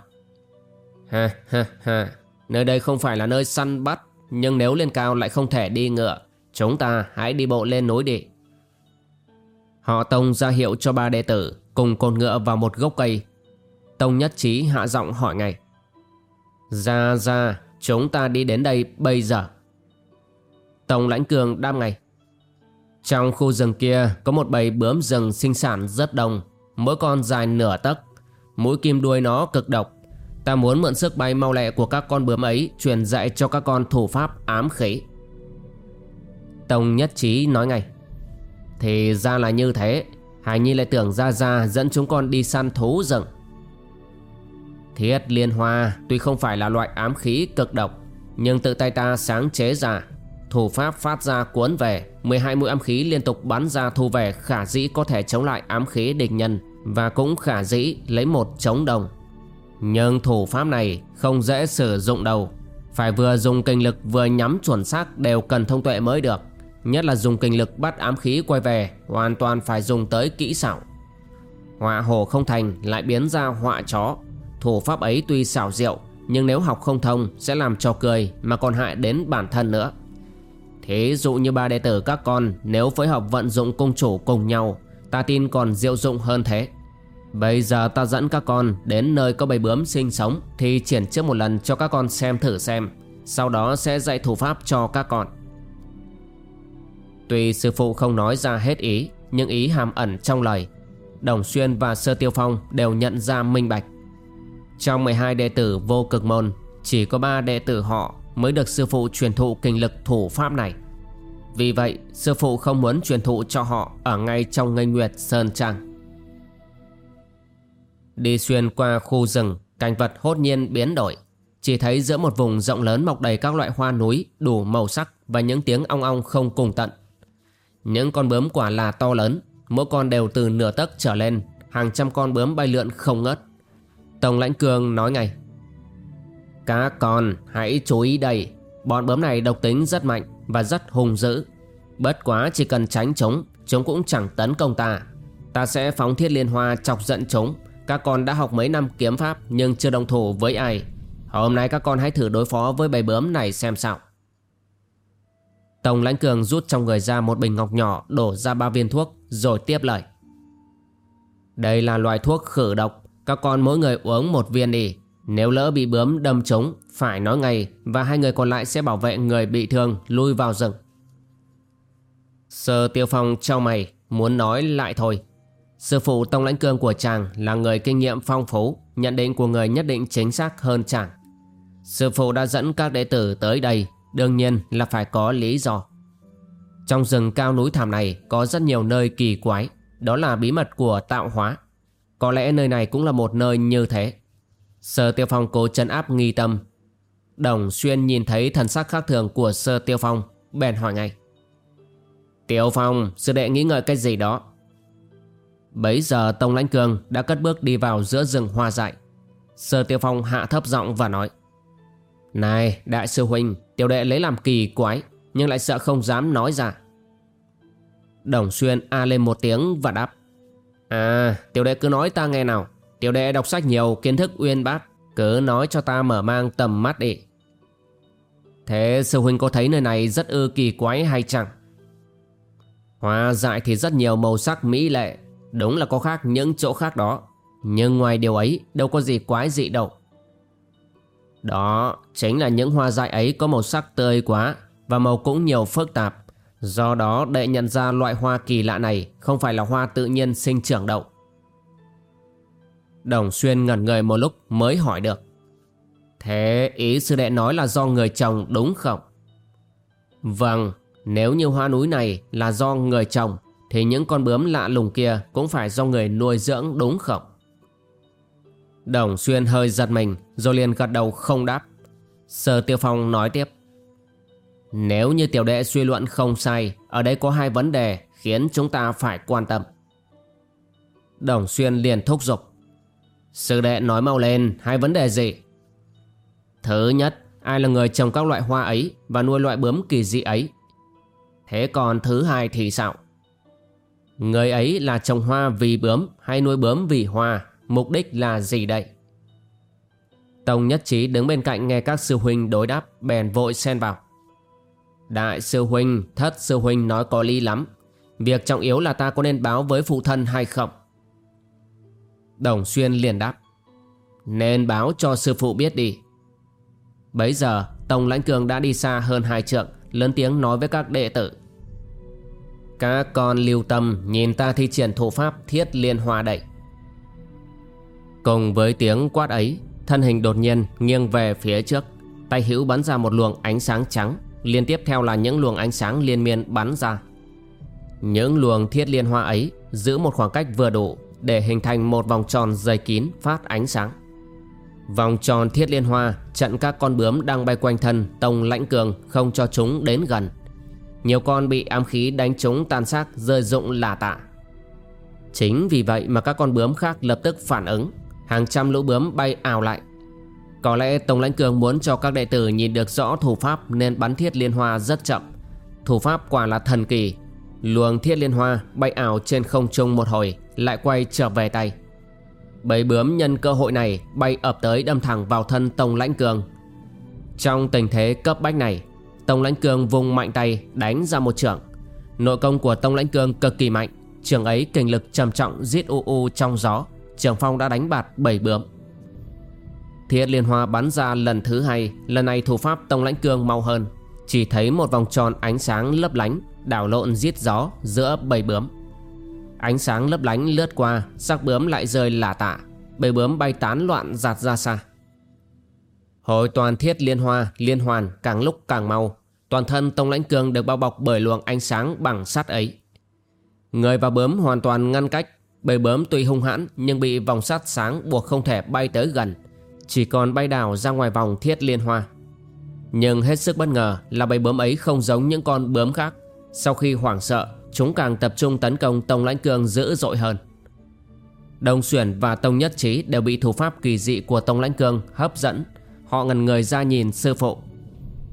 Ha ha ha, Nơi đây không phải là nơi săn bắt, Nhưng nếu lên cao lại không thể đi ngựa. Chúng ta hãy đi bộ lên núi đi. Họ Tông ra hiệu cho ba đệ tử Cùng cột ngựa vào một gốc cây. Tông nhất trí hạ giọng hỏi ngay, Ra ra, Chúng ta đi đến đây bây giờ. Tông lãnh cường đam ngay trong khu rừng kia, Có một bầy bướm rừng sinh sản rất đông, Mỗi con dài nửa tấc. Mũi kim đuôi nó cực độc. Ta muốn mượn sức bay mau lẹ của các con bướm ấy, Truyền dạy cho các con thủ pháp ám khí Tông nhất trí nói ngay, Thì ra là như thế. Hải Nhi lại tưởng ra ra dẫn chúng con đi săn thú rừng. Thiết liên hoa tuy không phải là loại ám khí cực độc, Nhưng tự tay ta sáng chế ra. Thủ pháp phát ra cuốn về 12 mũi ám khí liên tục bắn ra thu về, Khả dĩ có thể chống lại ám khí địch nhân Và cũng khả dĩ lấy một chống đồng. Nhưng thủ pháp này không dễ sử dụng đâu. Phải vừa dùng kinh lực vừa nhắm chuẩn xác đều cần thông tuệ mới được. Nhất là dùng kinh lực bắt ám khí quay về, Hoàn toàn phải dùng tới kỹ xảo. Họa hồ không thành lại biến ra họa chó. Thủ pháp ấy tuy xảo diệu, Nhưng nếu học không thông sẽ làm trò cười Mà còn hại đến bản thân nữa. Thí dụ như ba đệ tử các con, Nếu phối hợp vận dụng cung chủ cùng nhau, Ta tin còn diệu dụng hơn thế. Bây giờ ta dẫn các con Đến nơi có bầy bướm sinh sống, Thì triển trước một lần cho các con xem thử xem, Sau đó sẽ dạy thủ pháp cho các con. Tuy sư phụ không nói ra hết ý, Nhưng ý hàm ẩn trong lời. Đồng Xuyên và Sơ Tiêu Phong đều nhận ra minh bạch. Trong 12 đệ tử vô cực môn, Chỉ có 3 đệ tử họ mới được sư phụ truyền thụ kinh lực thủ pháp này. Vì vậy, sư phụ không muốn truyền thụ cho họ ở ngay trong ngây nguyệt Sơn Trang. Đi xuyên qua khu rừng, Cảnh vật hốt nhiên biến đổi. Chỉ thấy giữa một vùng rộng lớn mọc đầy các loại hoa núi, Đủ màu sắc và những tiếng ong ong không cùng tận. Những con bướm quả là to lớn, Mỗi con đều từ nửa tấc trở lên, Hàng trăm con bướm bay lượn không ngớt. Tổng lãnh cường nói ngay các con hãy chú ý đây. Bọn bướm này độc tính rất mạnh Và rất hung dữ. Bất quá chỉ cần tránh chúng Chúng cũng chẳng tấn công ta. Ta sẽ phóng thiết liên hoa chọc giận chúng. Các con đã học mấy năm kiếm pháp Nhưng chưa đồng thủ với ai. Hôm nay các con hãy thử đối phó với bầy bướm này xem sao. Tổng lãnh cường rút trong người ra một bình ngọc nhỏ đổ ra ba viên thuốc rồi tiếp lời. Đây là loại thuốc khử độc, các con mỗi người uống một viên đi. Nếu lỡ bị bướm đâm trúng, phải nói ngay và hai người còn lại sẽ bảo vệ người bị thương lui vào rừng. Sơ tiêu phong trao mày, muốn nói lại thôi. Sư phụ tông lãnh cương của chàng là người kinh nghiệm phong phú, nhận định của người nhất định chính xác hơn chàng. Sư phụ đã dẫn các đệ tử tới đây Đương nhiên là phải có lý do Trong rừng cao núi thảm này Có rất nhiều nơi kỳ quái Đó là bí mật của tạo hóa Có lẽ nơi này cũng là một nơi như thế Sơ Tiêu Phong cố chân áp nghi tâm. Đồng Xuyên nhìn thấy thần sắc khác thường của Sơ Tiêu Phong, Bèn hỏi ngay. Tiêu Phong, sư đệ nghĩ ngợi cái gì đó? Bấy giờ Tông Lãnh Cường đã cất bước đi vào giữa rừng hoa dại. Sơ Tiêu Phong hạ thấp giọng và nói, Này, đại sư huynh, Tiểu đệ lấy làm kỳ quái, Nhưng lại sợ không dám nói ra. Đồng xuyên a lên một tiếng và đáp À tiểu đệ cứ nói ta nghe nào. Tiểu đệ đọc sách nhiều, kiến thức uyên bác Cứ nói cho ta mở mang tầm mắt đi Thế sư huynh có thấy nơi này rất ư kỳ quái hay chẳng? Hoa dại thì rất nhiều màu sắc mỹ lệ Đúng là có khác những chỗ khác đó Nhưng ngoài điều ấy, đâu có gì quái dị đâu đó chính là những hoa dại ấy có màu sắc tươi quá và màu cũng nhiều phức tạp. Do đó đệ nhận ra loại hoa kỳ lạ này không phải là hoa tự nhiên sinh trưởng đậu. Đồng Xuyên ngẩn người một lúc mới hỏi được. Thế ý sư đệ nói là do người chồng đúng không? Vâng, nếu như hoa núi này là do người chồng thì những con bướm lạ lùng kia cũng phải do người nuôi dưỡng đúng không? Đồng Xuyên hơi giật mình rồi liền gật đầu không đáp. Sở Tiêu Phong nói tiếp. Nếu như tiểu đệ suy luận không sai, ở đây có hai vấn đề khiến chúng ta phải quan tâm. Đồng Xuyên liền thúc giục. Sư đệ nói mau lên, hai vấn đề gì? Thứ nhất, ai là người trồng các loại hoa ấy và nuôi loại bướm kỳ dị ấy? Thế còn thứ hai thì sao? Người ấy là trồng hoa vì bướm hay nuôi bướm vì hoa, mục đích là gì đây? Tông nhất trí đứng bên cạnh nghe các sư huynh đối đáp bèn vội xen vào. Đại sư huynh, thất sư huynh nói có lý lắm. Việc trọng yếu là ta có nên báo với phụ thân hay không? Đồng Xuyên liền đáp. Nên báo cho sư phụ biết đi. Bấy giờ, Tông Lãnh Cường đã đi xa hơn hai trượng, lớn tiếng nói với các đệ tử. Các con lưu tâm nhìn ta thi triển thủ pháp thiết liên hoa đậy. Cùng với tiếng quát ấy, thân hình đột nhiên nghiêng về phía trước, tay hữu bắn ra một luồng ánh sáng trắng, liên tiếp theo là những luồng ánh sáng liên miên bắn ra. Những luồng thiết liên hoa ấy giữ một khoảng cách vừa đủ để hình thành một vòng tròn dày kín phát ánh sáng. Vòng tròn thiết liên hoa chặn các con bướm đang bay quanh thân Tông Lãnh Cường không cho chúng đến gần. Nhiều con bị ám khí đánh chúng tan xác rơi rụng là tạ. Chính vì vậy mà các con bướm khác lập tức phản ứng, hàng trăm lũ bướm bay ảo lại. Có lẽ Tông Lãnh Cường muốn cho các đệ tử nhìn được rõ thủ pháp nên bắn thiết liên hoa rất chậm. Thủ pháp quả là thần kỳ. Luồng thiết liên hoa bay ảo trên không trung một hồi lại quay trở về tay. Bầy bướm nhân cơ hội này bay ập tới đâm thẳng vào thân Tông Lãnh Cường. Trong tình thế cấp bách này, Tông Lãnh Cường vùng mạnh tay đánh ra một trường. Nội công của Tông Lãnh Cường cực kỳ mạnh, trường ấy kinh lực trầm trọng giết u u trong gió, trường phong đã đánh bạt bầy bướm. Thiết liên hoa bắn ra lần thứ hai, lần này thủ pháp Tông Lãnh Cường mau hơn, chỉ thấy một vòng tròn ánh sáng lấp lánh, đảo lộn giết gió giữa bầy bướm. Ánh sáng lấp lánh lướt qua, Sắc bướm lại rơi lả tạ Bầy bướm bay tán loạn giạt ra xa. Hồi toàn thiết liên hoa, Liên hoàn, càng lúc càng mau, Toàn thân Tông Lãnh Cương được bao bọc bởi luồng ánh sáng bằng sắt ấy. Người và bướm hoàn toàn ngăn cách, Bầy bướm tuy hung hãn Nhưng bị vòng sắt sáng buộc không thể bay tới gần, Chỉ còn bay đảo ra ngoài vòng thiết liên hoa. Nhưng hết sức bất ngờ là bầy bướm ấy không giống những con bướm khác. Sau khi hoảng sợ chúng càng tập trung tấn công Tông Lãnh Cương dữ dội hơn. Đông Xuyển và Tông Nhất Trí đều bị thủ pháp kỳ dị của Tông Lãnh Cương hấp dẫn. Họ ngần người ra nhìn sư phụ.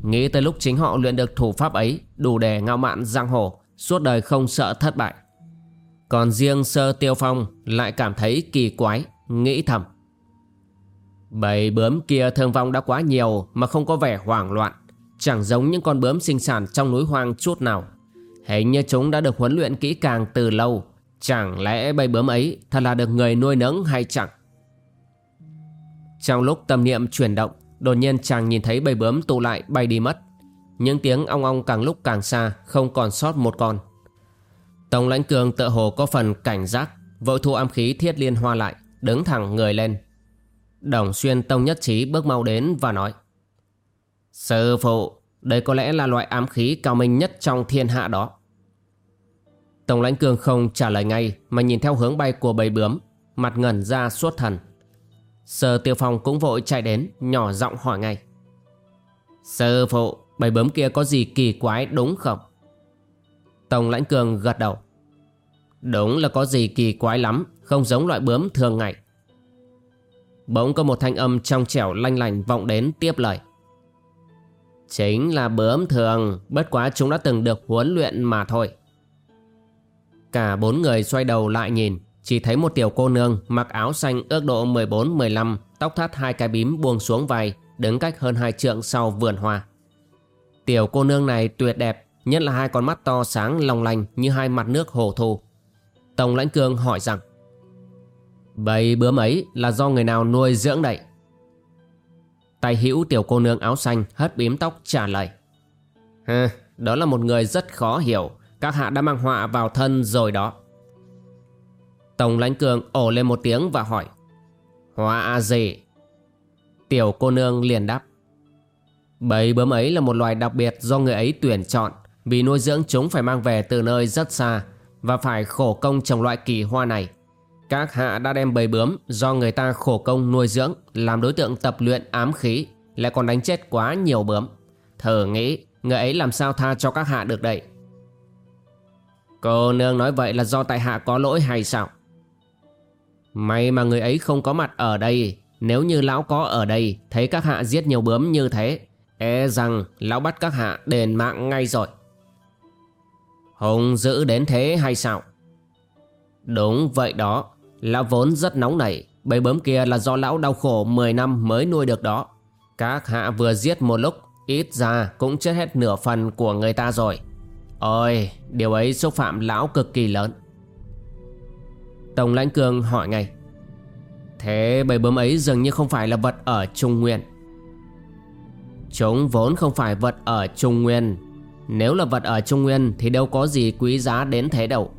Nghĩ tới lúc chính họ luyện được thủ pháp ấy đủ để ngạo mạn giang hồ, suốt đời không sợ thất bại. Còn riêng sơ tiêu phong lại cảm thấy kỳ quái, nghĩ thầm. Bầy bướm kia thương vong đã quá nhiều mà không có vẻ hoảng loạn. Chẳng giống những con bướm sinh sản trong núi hoang chút nào. Hình như chúng đã được huấn luyện kỹ càng từ lâu. Chẳng lẽ bầy bướm ấy thật là được người nuôi nấng hay chẳng? Trong lúc tâm niệm chuyển động, Đột nhiên chàng nhìn thấy bầy bướm tụ lại bay đi mất. Những tiếng ong ong càng lúc càng xa, Không còn sót một con. Tổng lãnh cường tự hồ có phần cảnh giác, Vội thu âm khí thiết liên hoa lại, Đứng thẳng người lên. Đồng xuyên tông nhất trí bước mau đến và nói, Sư phụ, Đây có lẽ là loại ám khí cao minh nhất trong thiên hạ đó. Tổng lãnh cương không trả lời ngay mà nhìn theo hướng bay của bầy bướm, mặt ngẩn ra suốt thần. Sơ tiêu phong cũng vội chạy đến, nhỏ giọng hỏi ngay. Sư phụ, bầy bướm kia có gì kỳ quái đúng không? Tổng lãnh cường gật đầu. Đúng là có gì kỳ quái lắm, không giống loại bướm thường ngày. Bỗng có một thanh âm trong trẻo lanh lành vọng đến tiếp lời. Chính là bướm thường, bất quá chúng đã từng được huấn luyện mà thôi. Cả bốn người xoay đầu lại nhìn. Chỉ thấy một tiểu cô nương mặc áo xanh ước độ 14-15 Tóc thắt hai cái bím buông xuống vai Đứng cách hơn hai trượng sau vườn hoa. Tiểu cô nương này tuyệt đẹp Nhất là hai con mắt to sáng long lanh Như hai mặt nước hồ thu Tổng lãnh cương hỏi rằng Bầy bướm ấy là do người nào nuôi dưỡng đậy? Tay hữu tiểu cô nương áo xanh hất bím tóc trả lời Hừ, đó là một người rất khó hiểu các hạ đã mang họa vào thân rồi đó. Tổng lãnh cường ổ lên một tiếng và hỏi, Họa gì? Tiểu cô nương liền đáp Bầy bướm ấy là một loài đặc biệt do người ấy tuyển chọn, Vì nuôi dưỡng chúng phải mang về từ nơi rất xa Và phải khổ công trồng loại kỳ hoa này. Các hạ đã đem bầy bướm do người ta khổ công nuôi dưỡng Làm đối tượng tập luyện ám khí, Lại còn đánh chết quá nhiều bướm. Thử nghĩ, người ấy làm sao tha cho các hạ được đây? Cô nương nói vậy là do tại hạ có lỗi hay sao? May mà người ấy không có mặt ở đây. Nếu như lão có ở đây, Thấy các hạ giết nhiều bướm như thế E rằng lão bắt các hạ đền mạng ngay rồi. Hùng giữ đến thế hay sao? Đúng vậy đó. Lão vốn rất nóng nảy, Bầy bướm kia là do lão đau khổ 10 năm mới nuôi được đó. Các hạ vừa giết một lúc, Ít ra cũng chết hết nửa phần của người ta rồi. Ôi, Điều ấy xúc phạm lão cực kỳ lớn. Tổng lãnh cường hỏi ngay. Thế bầy bướm ấy dường như không phải là vật ở Trung Nguyên. Chúng vốn không phải vật ở Trung Nguyên. Nếu là vật ở Trung Nguyên Thì đâu có gì quý giá đến thế đâu.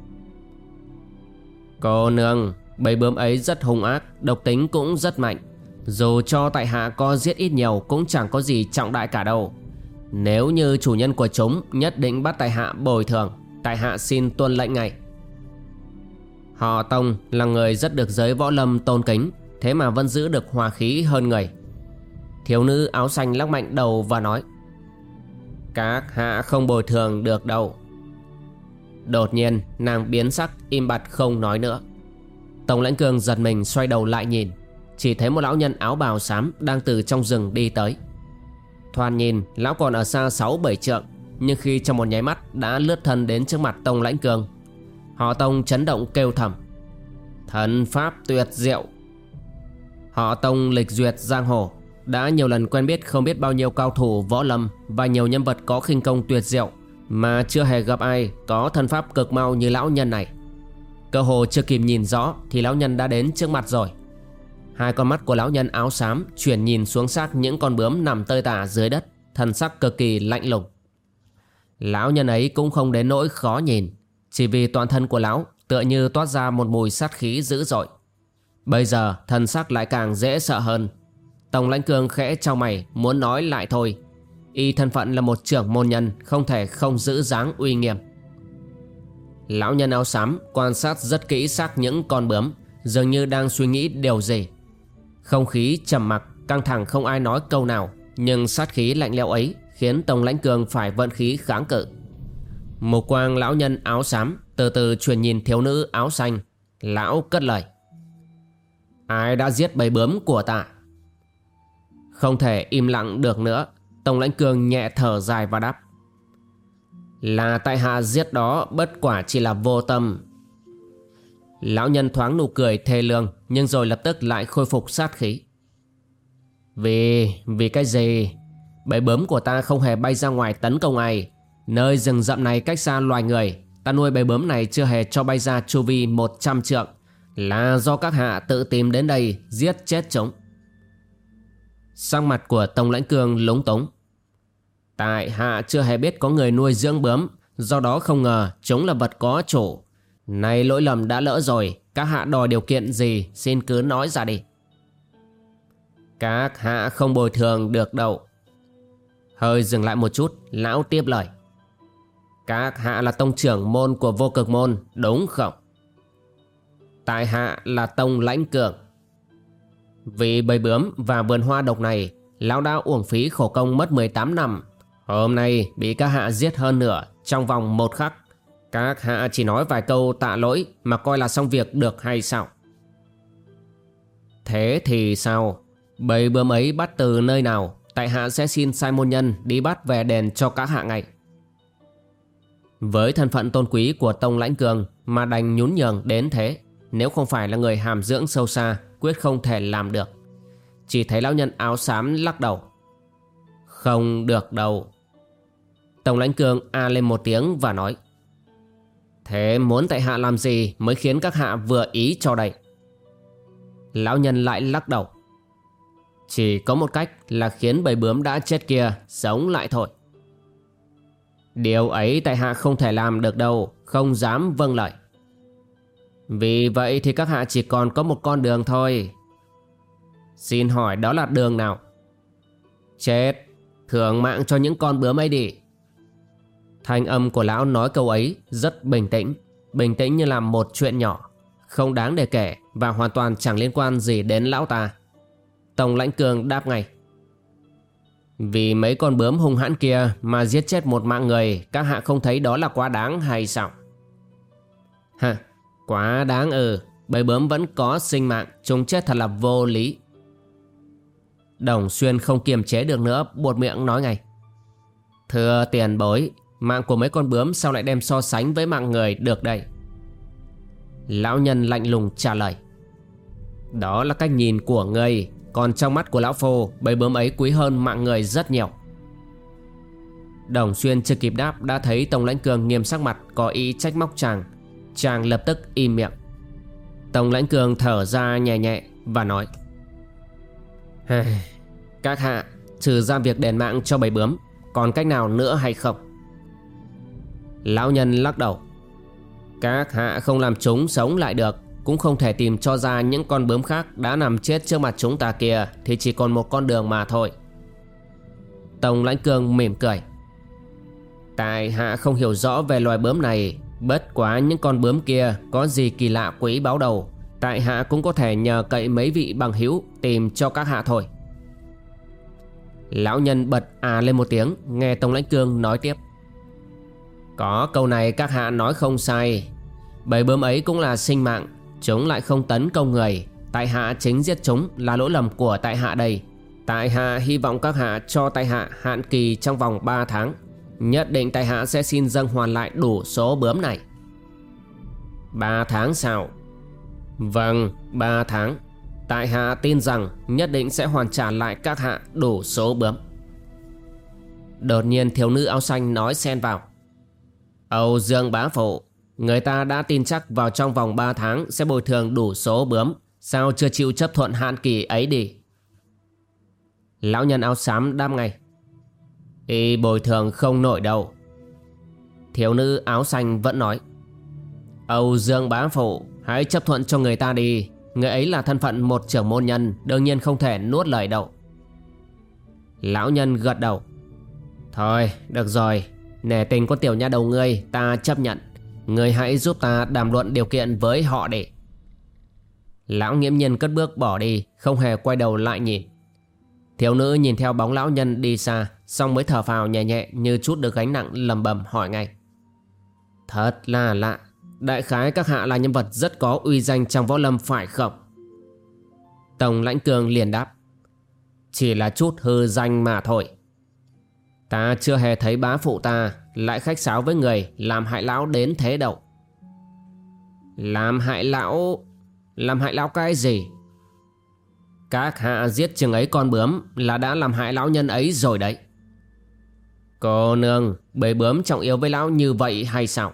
Cô nương, Bầy bướm ấy rất hung ác, Độc tính cũng rất mạnh. Dù cho tại hạ có giết ít nhiều Cũng chẳng có gì trọng đại cả đâu. Nếu như chủ nhân của chúng Nhất định bắt tại hạ bồi thường, Tại hạ xin tuân lệnh ngay Họ Tông là người rất được giới võ lâm tôn kính, Thế mà vẫn giữ được hòa khí hơn người. Thiếu nữ áo xanh lắc mạnh đầu và nói, Các hạ không bồi thường được đâu. Đột nhiên, nàng biến sắc, im bặt không nói nữa. Tổng lãnh cường giật mình xoay đầu lại nhìn, Chỉ thấy một lão nhân áo bào xám đang từ trong rừng đi tới. Thoàn nhìn, lão còn ở xa 6-7 trượng, Nhưng khi trong một nháy mắt đã lướt thân đến trước mặt Tông lãnh cường, Họ Tông chấn động kêu thầm, Thần pháp tuyệt diệu! Họ Tông lịch duyệt giang hồ, Đã nhiều lần quen biết không biết bao nhiêu cao thủ võ lâm Và nhiều nhân vật có khinh công tuyệt diệu Mà chưa hề gặp ai có thần pháp cực mau như lão nhân này. Cơ hồ chưa kịp nhìn rõ Thì lão nhân đã đến trước mặt rồi. Hai con mắt của lão nhân áo xám Chuyển nhìn xuống xác những con bướm nằm tơi tả dưới đất, Thần sắc cực kỳ lạnh lùng. Lão nhân ấy cũng không đến nỗi khó nhìn, Chỉ vì toàn thân của lão Tựa như toát ra một mùi sát khí dữ dội. Bây giờ, thần sắc lại càng dễ sợ hơn. Tổng lãnh cường khẽ trao mày, Muốn nói lại thôi. Y thân phận là một trưởng môn nhân, Không thể không giữ dáng uy nghiêm. Lão nhân áo xám quan sát rất kỹ xác những con bướm, Dường như đang suy nghĩ điều gì. Không khí trầm mặc, Căng thẳng không ai nói câu nào, Nhưng sát khí lạnh lẽo ấy Khiến Tổng lãnh cường phải vận khí kháng cự. Một quang lão nhân áo xám Từ từ truyền nhìn thiếu nữ áo xanh, Lão cất lời. Ai đã giết bầy bướm của ta? Không thể im lặng được nữa Tổng lãnh cường nhẹ thở dài và đáp. Là tại hạ giết đó, bất quả chỉ là vô tâm Lão nhân thoáng nụ cười thê lương Nhưng rồi lập tức lại khôi phục sát khí. Vì, vì cái gì? Bầy bướm của ta không hề bay ra ngoài tấn công ai. Nơi rừng rậm này cách xa loài người Ta nuôi bầy bướm này chưa hề cho bay ra chu vi 100 trượng. Là do các hạ tự tìm đến đây giết chết chúng. Sang mặt của Tông Lãnh Cương lúng túng. Tại hạ chưa hề biết có người nuôi dưỡng bướm Do đó không ngờ chúng là vật có chủ. Này lỗi lầm đã lỡ rồi, Các hạ đòi điều kiện gì, Xin cứ nói ra đi. Các hạ không bồi thường được đâu. Hơi dừng lại một chút, Lão tiếp lời. Các hạ là tông trưởng môn của vô cực môn, Đúng không? Tại hạ là tông lãnh cường. Vì bầy bướm và vườn hoa độc này, Lão đã uổng phí khổ công mất 18 năm. Hôm nay bị các hạ giết hơn nửa Trong vòng một khắc. Các hạ chỉ nói vài câu tạ lỗi Mà coi là xong việc được hay sao? Thế thì sao? Bầy bướm ấy bắt từ nơi nào? Tại hạ sẽ xin sai môn nhân Đi bắt về đền cho các hạ ngay. Với thân phận tôn quý của Tông Lãnh Cường Mà đành nhún nhường đến thế, Nếu không phải là người hàm dưỡng sâu xa, Quyết không thể làm được. Chỉ thấy lão nhân áo xám lắc đầu. Không được đâu. Tổng lãnh cường a lên một tiếng và nói Thế muốn tại hạ làm gì mới khiến các hạ vừa ý cho đây? Lão nhân lại lắc đầu. Chỉ có một cách là khiến bầy bướm đã chết kia sống lại thôi. Điều ấy tại hạ không thể làm được đâu, Không dám vâng lời. Vì vậy thì các hạ chỉ còn có một con đường thôi. Xin hỏi đó là đường nào? Chết, Thưởng mạng cho những con bướm ấy đi. Thanh âm của lão nói câu ấy rất bình tĩnh Bình tĩnh như làm một chuyện nhỏ, Không đáng để kể Và hoàn toàn chẳng liên quan gì đến lão ta. Tổng lãnh cường đáp ngay. Vì mấy con bướm hung hãn kia Mà giết chết một mạng người, Các hạ không thấy đó là quá đáng hay sao? Hả? Quá đáng ừ bầy bướm vẫn có sinh mạng, Chúng chết thật là vô lý. Đồng xuyên không kiềm chế được nữa, Buột miệng nói ngay. Thưa tiền bối Mạng của mấy con bướm sao lại đem so sánh với mạng người được đây? Lão nhân lạnh lùng trả lời. Đó là cách nhìn của người Còn trong mắt của lão phô Bầy bướm ấy quý hơn mạng người rất nhiều. Đồng xuyên chưa kịp đáp Đã thấy Tổng lãnh cường nghiêm sắc mặt, Có ý trách móc chàng. Chàng lập tức im miệng. Tổng lãnh cường thở ra nhẹ nhẹ Và nói. Các hạ, Trừ ra việc đền mạng cho bầy bướm, Còn cách nào nữa hay không? Lão nhân lắc đầu. Các hạ không làm chúng sống lại được, Cũng không thể tìm cho ra những con bướm khác Đã nằm chết trước mặt chúng ta kia, Thì chỉ còn một con đường mà thôi. Tổng lãnh cường mỉm cười. Tại hạ không hiểu rõ về loài bướm này, Bất quá những con bướm kia Có gì kỳ lạ quý báo đầu Tại hạ cũng có thể nhờ cậy mấy vị bằng hữu Tìm cho các hạ thôi. Lão nhân bật à lên một tiếng, Nghe Tông Lãnh Cương nói tiếp. Có câu này các hạ nói không sai. Bầy bướm ấy cũng là sinh mạng Chúng lại không tấn công người. Tại hạ chính giết chúng là lỗi lầm của tại hạ đây. Tại hạ hy vọng các hạ cho tại hạ hạn kỳ trong vòng 3 tháng. Nhất định tại hạ sẽ xin dâng hoàn lại đủ số bướm này. Ba tháng sau. Vâng, ba tháng. Tại hạ tin rằng nhất định sẽ hoàn trả lại các hạ đủ số bướm. Đột nhiên thiếu nữ áo xanh nói xen vào. Âu Dương bá phụ, Người ta đã tin chắc vào trong vòng 3 tháng sẽ bồi thường đủ số bướm. Sao chưa chịu chấp thuận hạn kỳ ấy đi? Lão nhân áo xám đam ngay. Y bồi thường không nổi đâu. Thiếu nữ áo xanh vẫn nói. Âu Dương bá phụ, Hãy chấp thuận cho người ta đi. Người ấy là thân phận một trưởng môn nhân, Đương nhiên không thể nuốt lời đâu. Lão nhân gật đầu. Thôi, được rồi. Nể tình của tiểu nha đầu ngươi, Ta chấp nhận. Ngươi hãy giúp ta đàm luận điều kiện với họ để. Lão nghiễm nhân cất bước bỏ đi, Không hề quay đầu lại nhìn. Thiếu nữ nhìn theo bóng lão nhân đi xa, Xong mới thở phào nhẹ nhẹ Như chút được gánh nặng lầm bầm hỏi ngay. Thật là lạ, Đại khái các hạ là nhân vật rất có uy danh trong võ lâm phải không? Tổng lãnh cường liền đáp. Chỉ là chút hư danh mà thôi. Ta chưa hề thấy bá phụ ta Lại khách sáo với người Làm hại lão đến thế đâu Làm hại lão Làm hại lão cái gì Các hạ giết chừng ấy con bướm Là đã làm hại lão nhân ấy rồi đấy Cô nương Bầy bướm trọng yếu với lão như vậy hay sao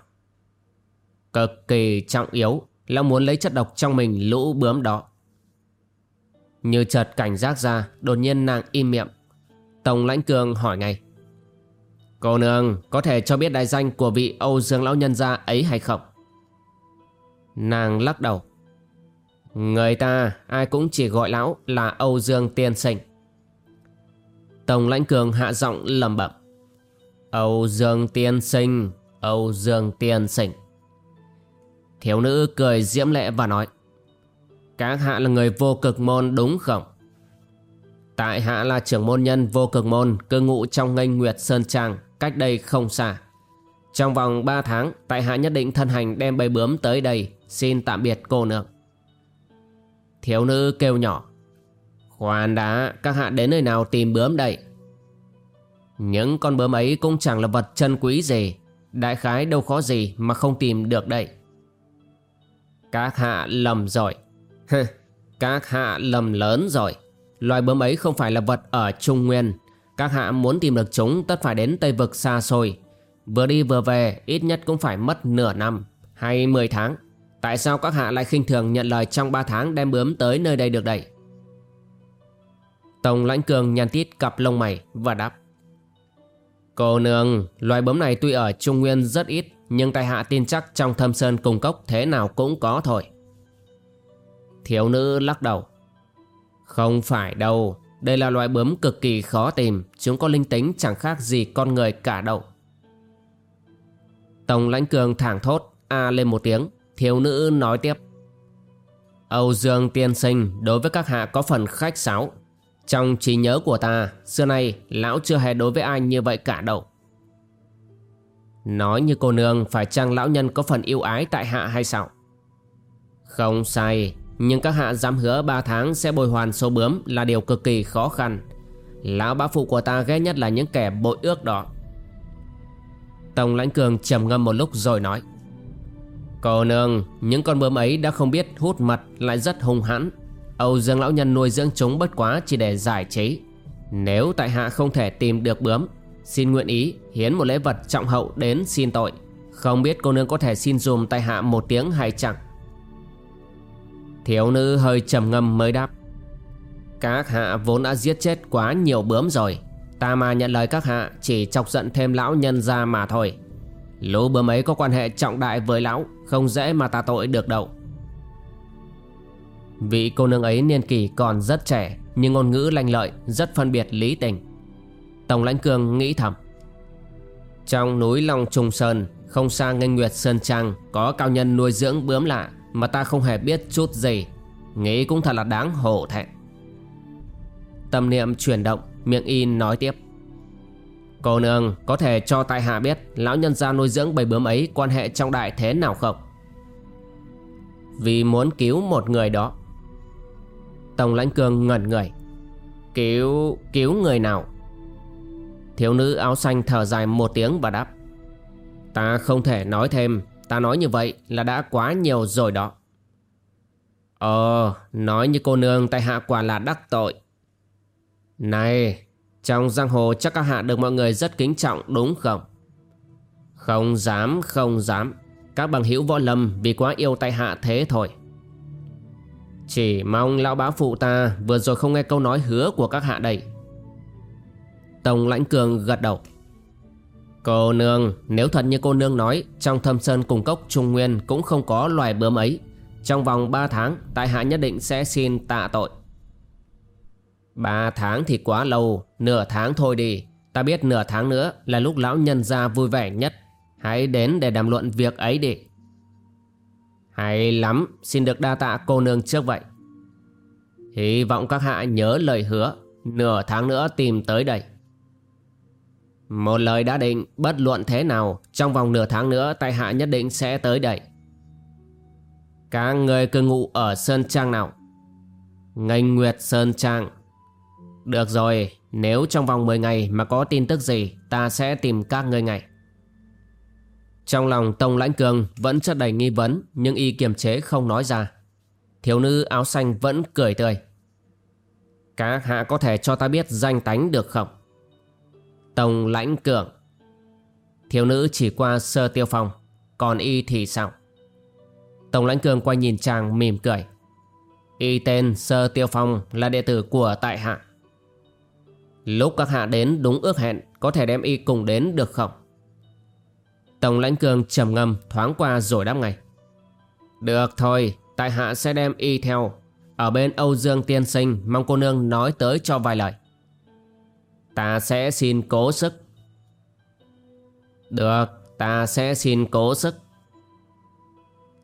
Cực kỳ trọng yếu lão muốn lấy chất độc trong mình lũ bướm đó. Như chợt cảnh giác ra, đột nhiên nàng im miệng. Tổng lãnh cường hỏi ngay. Cô nương có thể cho biết đại danh của vị Âu Dương Lão Nhân gia ấy hay không? Nàng lắc đầu. Người ta ai cũng chỉ gọi lão là Âu Dương Tiên Sinh. Tổng lãnh cường hạ giọng lẩm bẩm. Âu Dương Tiên Sinh, Âu Dương Tiên Sinh. Thiếu nữ cười diễm lệ và nói Các hạ là người vô cực môn đúng không? Tại hạ là trưởng môn nhân vô cực môn cư ngụ trong ngành Nguyệt Sơn Trang cách đây không xa. Trong vòng 3 tháng, tại hạ nhất định thân hành đem bầy bướm tới đây, xin tạm biệt cô nương. Thiếu nữ kêu nhỏ. Khoan đã, các hạ đến nơi nào tìm bướm đây? Những con bướm ấy cũng chẳng là vật chân quý gì, đại khái đâu khó gì mà không tìm được đây. Các hạ lầm rồi. Các hạ lầm lớn rồi. Loài bướm ấy không phải là vật ở Trung Nguyên. Các hạ muốn tìm được chúng tất phải đến Tây Vực xa xôi. Vừa đi vừa về ít nhất cũng phải mất nửa năm hay 10 tháng. Tại sao các hạ lại khinh thường nhận lời trong 3 tháng đem bướm tới nơi đây được đây? Tổng lãnh cường nhăn tít cặp lông mày và đáp. Cô nương, loài bướm này tuy ở Trung Nguyên rất ít nhưng tại hạ tin chắc trong thâm sơn cùng cốc thế nào cũng có thôi Thiếu nữ lắc đầu Không phải đâu đây là loại bướm cực kỳ khó tìm. Chúng có linh tính chẳng khác gì con người cả đâu Tổng lãnh cường thẳng thốt, A lên một tiếng. Thiếu nữ nói tiếp. Âu Dương tiên sinh, đối với các hạ có phần khách sáo. Trong trí nhớ của ta, Xưa nay, lão chưa hề đối với ai như vậy cả đâu Nói như cô nương, phải chăng lão nhân có phần yêu ái tại hạ hay sao? Không sai. Nhưng các hạ dám hứa 3 tháng sẽ bồi hoàn số bướm Là điều cực kỳ khó khăn. Lão bá phụ của ta ghét nhất là những kẻ bội ước đó. Tổng lãnh cường trầm ngâm một lúc rồi nói, Cô nương, Những con bướm ấy đã không biết hút mật Lại rất hung hãn. Âu Dương lão nhân nuôi dưỡng chúng bất quá chỉ để giải trí. Nếu tại hạ không thể tìm được bướm, Xin nguyện ý hiến một lễ vật trọng hậu đến xin tội. Không biết cô nương có thể xin dùm tại hạ một tiếng hay chẳng Thiếu nữ hơi trầm ngâm mới đáp. Các hạ vốn đã giết chết quá nhiều bướm rồi. Ta mà nhận lời các hạ chỉ chọc giận thêm lão nhân ra mà thôi. Lũ bướm ấy có quan hệ trọng đại với lão, Không dễ mà ta tội được đâu. Vị cô nương ấy niên kỷ còn rất trẻ, Nhưng ngôn ngữ lanh lợi, Rất phân biệt lý tình. Tổng lãnh cường nghĩ thầm. Trong núi Long Trung Sơn, Không xa nghênh nguyệt Sơn Trang, Có cao nhân nuôi dưỡng bướm lạ. Mà ta không hề biết chút gì. Nghĩ cũng thật là đáng hổ thẹn. Tâm niệm chuyển động, Miệng y nói tiếp. Cô nương, có thể cho tại hạ biết Lão nhân gia nuôi dưỡng bầy bướm ấy Quan hệ trong đại thế nào không? Vì muốn cứu một người đó. Tổng lãnh cường ngẩn người. Cứu... cứu người nào? Thiếu nữ áo xanh thở dài một tiếng và đáp. Ta không thể nói thêm. Ta nói như vậy là đã quá nhiều rồi đó. Ờ Nói như cô nương tại hạ quả là đắc tội. Này, Trong giang hồ chắc các hạ được mọi người rất kính trọng, đúng không? Không dám không dám. Các bằng hữu võ lâm vì quá yêu tại hạ thế thôi. Chỉ mong lão bá phụ ta vừa rồi không nghe câu nói hứa của các hạ đây. Tổng lãnh cường gật đầu. Cô nương, Nếu thật như cô nương nói, Trong thâm sơn cùng cốc trung nguyên Cũng không có loài bướm ấy. Trong vòng 3 tháng, Tại hạ nhất định sẽ xin tạ tội. 3 tháng thì quá lâu, Nửa tháng thôi đi. Ta biết nửa tháng nữa là lúc lão nhân gia vui vẻ nhất. Hãy đến để đàm luận việc ấy đi. Hay lắm, Xin được đa tạ cô nương trước vậy. Hy vọng các hạ nhớ lời hứa, Nửa tháng nữa tìm tới đây một lời đã định, bất luận thế nào, Trong vòng nửa tháng nữa, tại hạ nhất định sẽ tới đây. Các người cư ngụ ở Sơn Trang nào. Ngành Nguyệt Sơn Trang. Được rồi, Nếu trong vòng 10 ngày mà có tin tức gì, Ta sẽ tìm các người ngay. Trong lòng Tông Lãnh Cường Vẫn chất đầy nghi vấn, Nhưng y kiềm chế không nói ra. Thiếu nữ áo xanh vẫn cười tươi. Các hạ có thể cho ta biết danh tánh được không? Tông lãnh cường. Thiếu nữ chỉ qua sơ tiêu phong, Còn y thì sao? Tổng lãnh cường quay nhìn chàng mỉm cười. Y tên Sơ Tiêu Phong là đệ tử của tại hạ. Lúc các hạ đến đúng ước hẹn, Có thể đem y cùng đến được không? Tổng lãnh cường trầm ngâm thoáng qua rồi đáp ngay. Được thôi, Tại hạ sẽ đem y theo. Ở bên Âu Dương Tiên Sinh, Mong cô nương nói tới cho vài lời. Ta sẽ xin cố sức. Được Ta sẽ xin cố sức.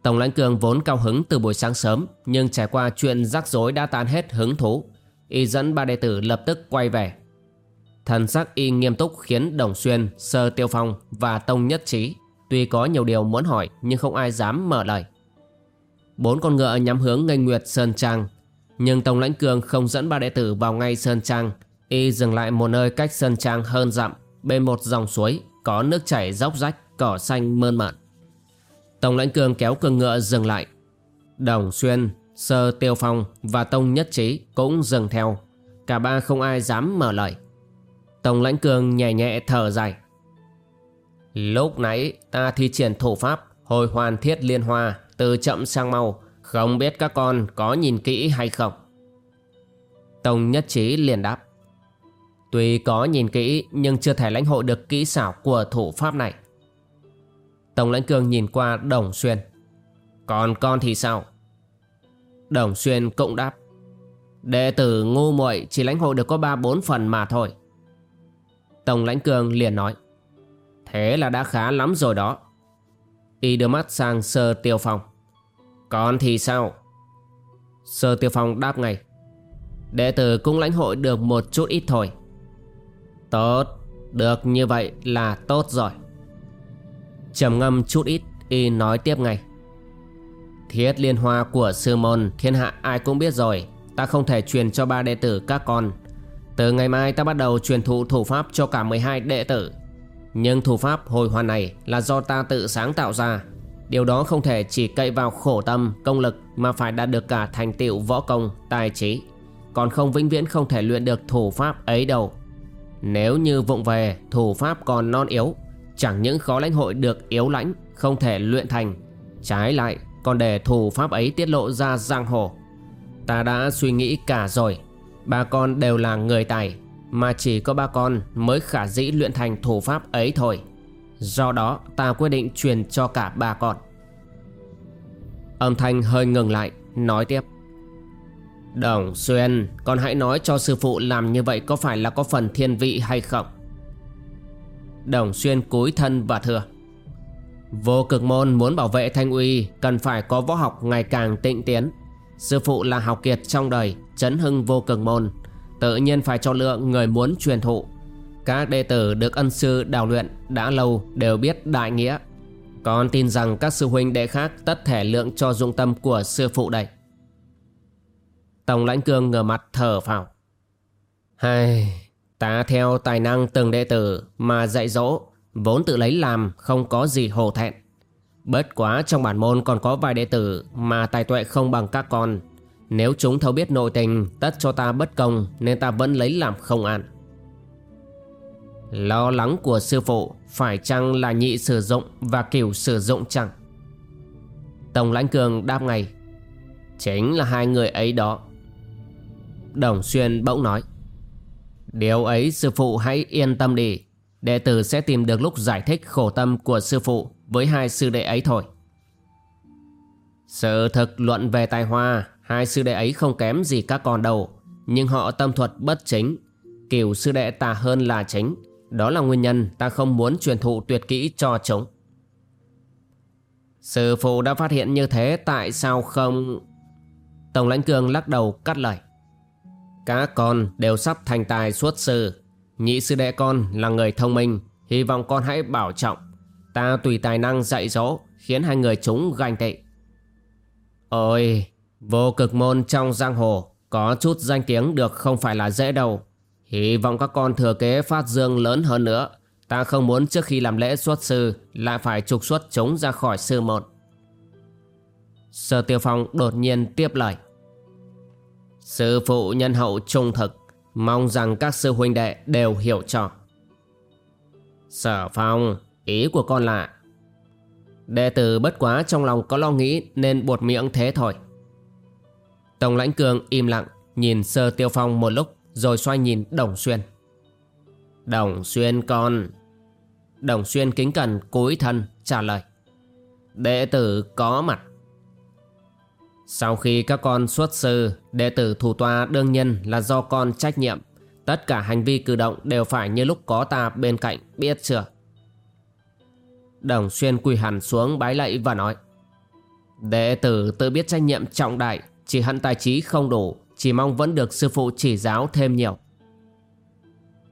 Tổng lãnh cường vốn cao hứng từ buổi sáng sớm Nhưng trải qua chuyện rắc rối đã tan hết hứng thú. Y dẫn ba đệ tử lập tức quay về. Thần sắc y nghiêm túc khiến Đồng Xuyên, Sơ Tiêu Phong và Tông Nhất Trí Tuy có nhiều điều muốn hỏi nhưng không ai dám mở lời. Bốn con ngựa nhắm hướng nghênh nguyệt Sơn Trang Nhưng Tổng lãnh cường không dẫn ba đệ tử vào ngay Sơn Trang. Y dừng lại một nơi cách sân trang hơn dặm, Bên một dòng suối, Có nước chảy róc rách, Cỏ xanh mơn mởn. Tổng lãnh cường kéo cường ngựa dừng lại. Đồng Xuyên, Sơ Tiêu Phong Và Tông Nhất Trí cũng dừng theo. Cả ba không ai dám mở lời. Tổng lãnh cường nhẹ nhẹ thở dài. Lúc nãy ta thi triển thủ pháp Hồi hoàn thiết liên hoa Từ chậm sang mau, Không biết các con có nhìn kỹ hay không? Tông Nhất Trí liền đáp. Tuy có nhìn kỹ, nhưng chưa thể lãnh hội được kỹ xảo của thủ pháp này. Tổng lãnh cương nhìn qua Đồng Xuyên. Còn con thì sao? Đồng Xuyên cũng đáp. Đệ tử ngu muội chỉ lãnh hội được có 3-4 phần mà thôi. Tổng lãnh cương liền nói. Thế là đã khá lắm rồi đó. Y đưa mắt sang Sơ Tiêu Phong. Còn thì sao? Sơ Tiêu Phong đáp ngay. Đệ tử cũng lãnh hội được một chút ít thôi. Tốt, được như vậy là tốt rồi. trầm ngâm chút ít, y nói tiếp ngay. Thiết liên hoa của sư môn thiên hạ ai cũng biết rồi. Ta không thể truyền cho ba đệ tử các con. Từ ngày mai ta bắt đầu truyền thụ thủ pháp cho cả 12 đệ tử. Nhưng thủ pháp hồi hoàn này là do ta tự sáng tạo ra. Điều đó không thể chỉ cậy vào khổ tâm, công lực Mà phải đạt được cả thành tựu võ công, tài trí. Còn không vĩnh viễn không thể luyện được thủ pháp ấy đâu. Nếu như vụng về, thủ pháp còn non yếu, Chẳng những khó lãnh hội được yếu lãnh, Không thể luyện thành. Trái lại, còn để thủ pháp ấy tiết lộ ra giang hồ. Ta đã suy nghĩ cả rồi, Ba con đều là người tài, Mà chỉ có ba con mới khả dĩ luyện thành thủ pháp ấy thôi. Do đó, ta quyết định truyền cho cả ba con. Âm thanh hơi ngừng lại, Nói tiếp. Đồng Xuyên, Con hãy nói cho sư phụ làm như vậy Có phải là có phần thiên vị hay không? Đồng Xuyên cúi thân và thưa. Vô cực môn muốn bảo vệ thanh uy Cần phải có võ học ngày càng tịnh tiến. Sư phụ là học kiệt trong đời, Chấn hưng vô cực môn. Tự nhiên phải cho lượng người muốn truyền thụ. Các đệ tử được ân sư đào luyện Đã lâu đều biết đại nghĩa. Con tin rằng các sư huynh đệ khác Tất thể lượng cho dụng tâm của sư phụ đây. Tổng lãnh cương ngửa mặt thở phào. Hai, ta theo tài năng từng đệ tử mà dạy dỗ Vốn tự lấy làm không có gì hổ thẹn. Bất quá trong bản môn còn có vài đệ tử Mà tài tuệ không bằng các con. Nếu chúng thấu biết nội tình Tất cho ta bất công Nên ta vẫn lấy làm không an. Lo lắng của sư phụ Phải chăng là nhị sử dụng Và kiểu sử dụng chẳng Tổng lãnh cường đáp ngay. Chính là hai người ấy đó. Đồng xuyên bỗng nói Điều ấy sư phụ hãy yên tâm đi Đệ tử sẽ tìm được lúc giải thích khổ tâm của sư phụ với hai sư đệ ấy thôi. Sự thực luận về tài hoa, hai sư đệ ấy không kém gì các con đâu, nhưng họ tâm thuật bất chính, kiểu sư đệ tà hơn là chính. Đó là nguyên nhân ta không muốn truyền thụ tuyệt kỹ cho chúng. Sư phụ đã phát hiện như thế tại sao không... Tổng lãnh cường lắc đầu cắt lời. Các con đều sắp thành tài xuất sư. Nhị sư đệ con là người thông minh, Hy vọng con hãy bảo trọng. Ta tùy tài năng dạy dỗ, Khiến hai người chúng ganh tị. Ôi, Vô cực môn trong giang hồ, Có chút danh tiếng được không phải là dễ đâu. Hy vọng các con thừa kế phát dương lớn hơn nữa. Ta không muốn trước khi làm lễ xuất sư Lại phải trục xuất chúng ra khỏi sư môn. Sở Tiêu Phong đột nhiên tiếp lời. Sư phụ nhân hậu trung thực, Mong rằng các sư huynh đệ đều hiểu cho. Sở phong, Ý của con là, Đệ tử bất quá trong lòng có lo nghĩ Nên buột miệng thế thôi. Tổng lãnh cường im lặng, Nhìn sơ tiêu phong một lúc, Rồi xoay nhìn đồng xuyên. Đồng xuyên con, Đồng xuyên kính cẩn cúi thân trả lời, Đệ tử có mặt sau khi các con xuất sư, đệ tử thủ tòa đương nhân là do con trách nhiệm. Tất cả hành vi cử động đều phải như lúc có ta bên cạnh, biết chưa? Đồng xuyên quỳ hẳn xuống bái lạy và nói Đệ tử tự biết trách nhiệm trọng đại, chỉ hận tài trí không đủ, chỉ mong vẫn được sư phụ chỉ giáo thêm nhiều.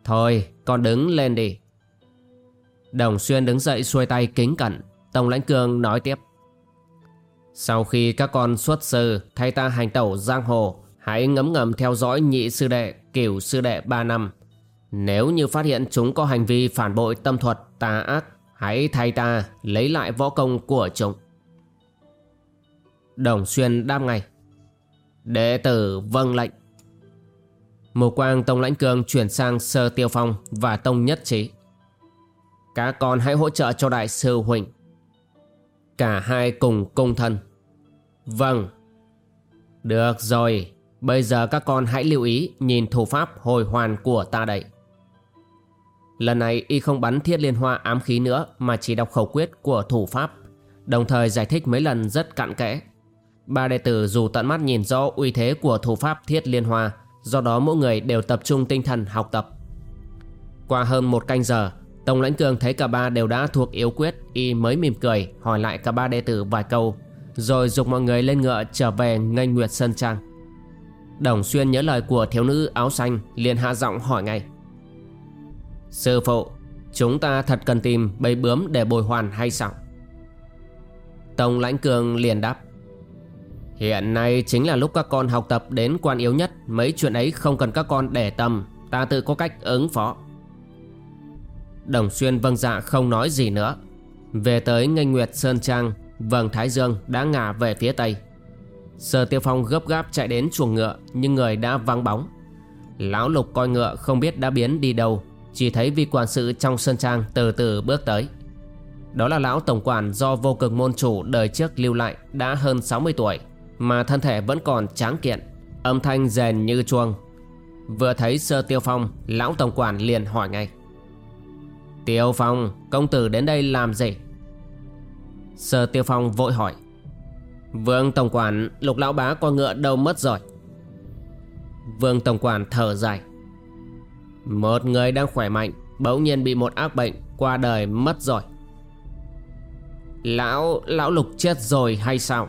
Thôi, con đứng lên đi. Đồng xuyên đứng dậy xuôi tay kính cẩn, Tổng lãnh cường nói tiếp sau khi các con xuất sư thay ta hành tẩu giang hồ, hãy ngấm ngầm theo dõi nhị sư đệ, cửu sư đệ 3 năm. Nếu như phát hiện chúng có hành vi phản bội tâm thuật, tà ác, hãy thay ta lấy lại võ công của chúng. Đồng xuyên đáp ngay. Đệ tử vâng lệnh. Mù quang Tông Lãnh Cương chuyển sang Sơ Tiêu Phong và Tông Nhất Trí. Các con hãy hỗ trợ cho đại sư Huỳnh. Cả hai cùng cung thân. Vâng. Được rồi, bây giờ các con hãy lưu ý nhìn thủ pháp hồi hoàn của ta đây. Lần này y không bắn thiết liên hoa ám khí nữa mà chỉ đọc khẩu quyết của thủ pháp, đồng thời giải thích mấy lần rất cặn kẽ. Ba đệ tử dù tận mắt nhìn rõ uy thế của thủ pháp thiết liên hoa, do đó mỗi người đều tập trung tinh thần học tập. Qua hơn một canh giờ, Tổng lãnh cường thấy cả ba đều đã thuộc yếu quyết, y mới mỉm cười hỏi lại cả ba đệ tử vài câu rồi dục mọi người lên ngựa trở về nghênh nguyệt sơn trang. Đồng xuyên nhớ lời của thiếu nữ áo xanh liền hạ giọng hỏi ngay. Sư phụ, Chúng ta thật cần tìm bầy bướm để bồi hoàn hay sao? Tông lãnh cường liền đáp. Hiện nay chính là lúc các con học tập đến quan yếu nhất, Mấy chuyện ấy không cần các con để tâm, Ta tự có cách ứng phó. Đồng Xuyên vâng dạ không nói gì nữa. Về tới nghênh nguyệt Sơn Trang Vầng Thái Dương đã ngả về phía tây. Sở Tiêu Phong gấp gáp chạy đến chuồng ngựa, Nhưng người đã vắng bóng. Lão Lục coi ngựa không biết đã biến đi đâu, Chỉ thấy vị quản sự trong Sơn Trang từ từ bước tới. Đó là lão tổng quản do vô cực môn chủ đời trước lưu lại đã hơn 60 tuổi, Mà thân thể vẫn còn tráng kiện, Âm thanh rèn như chuông. Vừa thấy Sơ Tiêu Phong, Lão tổng quản liền hỏi ngay. Tiêu Phong, Công tử đến đây làm gì? Sơ Tiêu Phong vội hỏi. Vương Tổng Quản, Lục Lão Bá con ngựa đâu mất rồi? Vương Tổng Quản thở dài. Một người đang khỏe mạnh, Bỗng nhiên bị một ác bệnh Qua đời mất rồi. Lão Lão Lục chết rồi hay sao?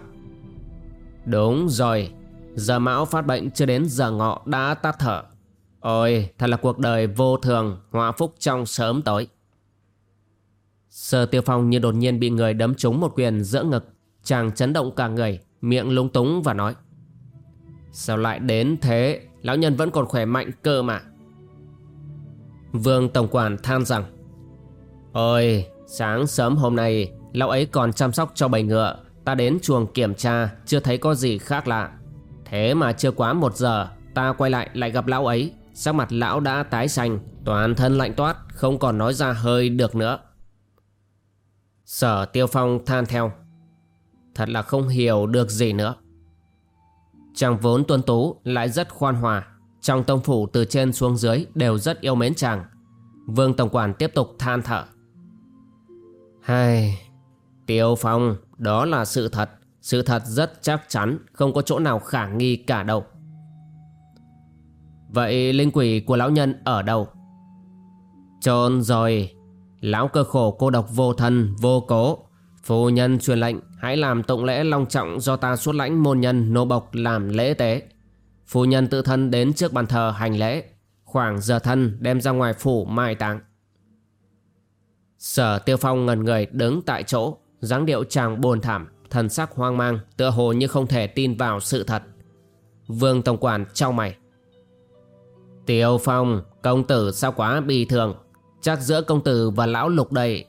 Đúng rồi, Giờ mão phát bệnh chưa đến giờ ngọ đã tắt thở. Ôi, thật là cuộc đời vô thường Hòa phúc trong sớm tối. Sở tiêu phong như đột nhiên bị người đấm trúng một quyền giữa ngực. Chàng chấn động cả người, Miệng lúng túng và nói, Sao lại đến thế? Lão nhân vẫn còn khỏe mạnh cơ mà. Vương Tổng Quản than rằng, Ôi, sáng sớm hôm nay, Lão ấy còn chăm sóc cho bầy ngựa. Ta đến chuồng kiểm tra, Chưa thấy có gì khác lạ. Thế mà chưa quá một giờ, Ta quay lại lại gặp lão ấy. Sắc mặt lão đã tái xanh, Toàn thân lạnh toát, Không còn nói ra hơi được nữa. Sở Tiêu Phong than theo. Thật là không hiểu được gì nữa. Chàng vốn tuân tú lại rất khoan hòa. Trong tông phủ từ trên xuống dưới đều rất yêu mến chàng. Vương Tổng Quản tiếp tục than thở. Hai, Tiêu Phong đó là sự thật. Sự thật rất chắc chắn Không có chỗ nào khả nghi cả đâu. Vậy linh quỷ của lão nhân ở đâu? Trôn rồi. Lão cơ khổ cô độc vô thân, vô cố. Phu nhân truyền lệnh, Hãy làm tụng lễ long trọng Do ta xuất lãnh môn nhân nô bộc làm lễ tế. Phu nhân tự thân đến trước bàn thờ hành lễ. Khoảng giờ thân đem ra ngoài phủ mai táng. Sở tiêu phong ngần người đứng tại chỗ, dáng điệu chàng buồn thảm, Thần sắc hoang mang, Tựa hồ như không thể tin vào sự thật. Vương Tổng Quản trao mày. Tiêu Phong, Công tử sao quá bi thường? Chắc giữa công tử và lão lục đây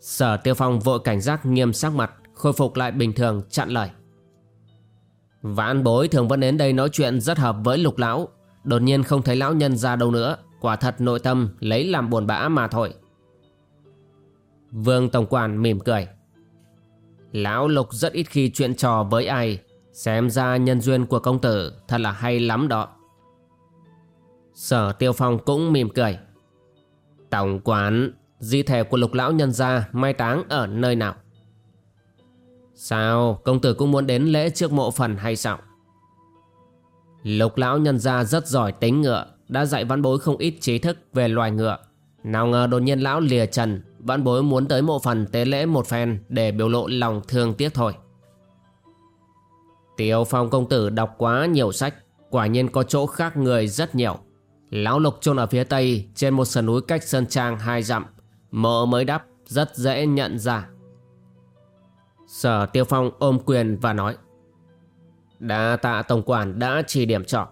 Sở tiêu phong vội cảnh giác nghiêm sắc mặt, Khôi phục lại bình thường, chặn lời. Vãn bối thường vẫn đến đây nói chuyện rất hợp với lục lão. Đột nhiên không thấy lão nhân ra đâu nữa, Quả thật nội tâm lấy làm buồn bã mà thôi. Vương Tổng Quản mỉm cười. Lão lục rất ít khi chuyện trò với ai, Xem ra nhân duyên của công tử thật là hay lắm đó. Sở Tiêu Phong cũng mỉm cười. Tổng quản, di thể của lục lão nhân gia mai táng ở nơi nào? Sao, công tử cũng muốn đến lễ trước mộ phần hay sao? Lục lão nhân gia rất giỏi tính ngựa, đã dạy văn bối không ít trí thức về loài ngựa. Nào ngờ đột nhiên lão lìa trần, văn bối muốn tới mộ phần tế lễ một phen để biểu lộ lòng thương tiếc thôi. Tiêu phong công tử đọc quá nhiều sách, quả nhiên có chỗ khác người rất nhiều. Lão lục chôn ở phía tây, trên một sườn núi cách sơn trang hai dặm. Mộ mới đắp rất dễ nhận ra. Sở Tiêu Phong ôm quyền và nói. Đa tạ tổng quản đã chỉ điểm trọ.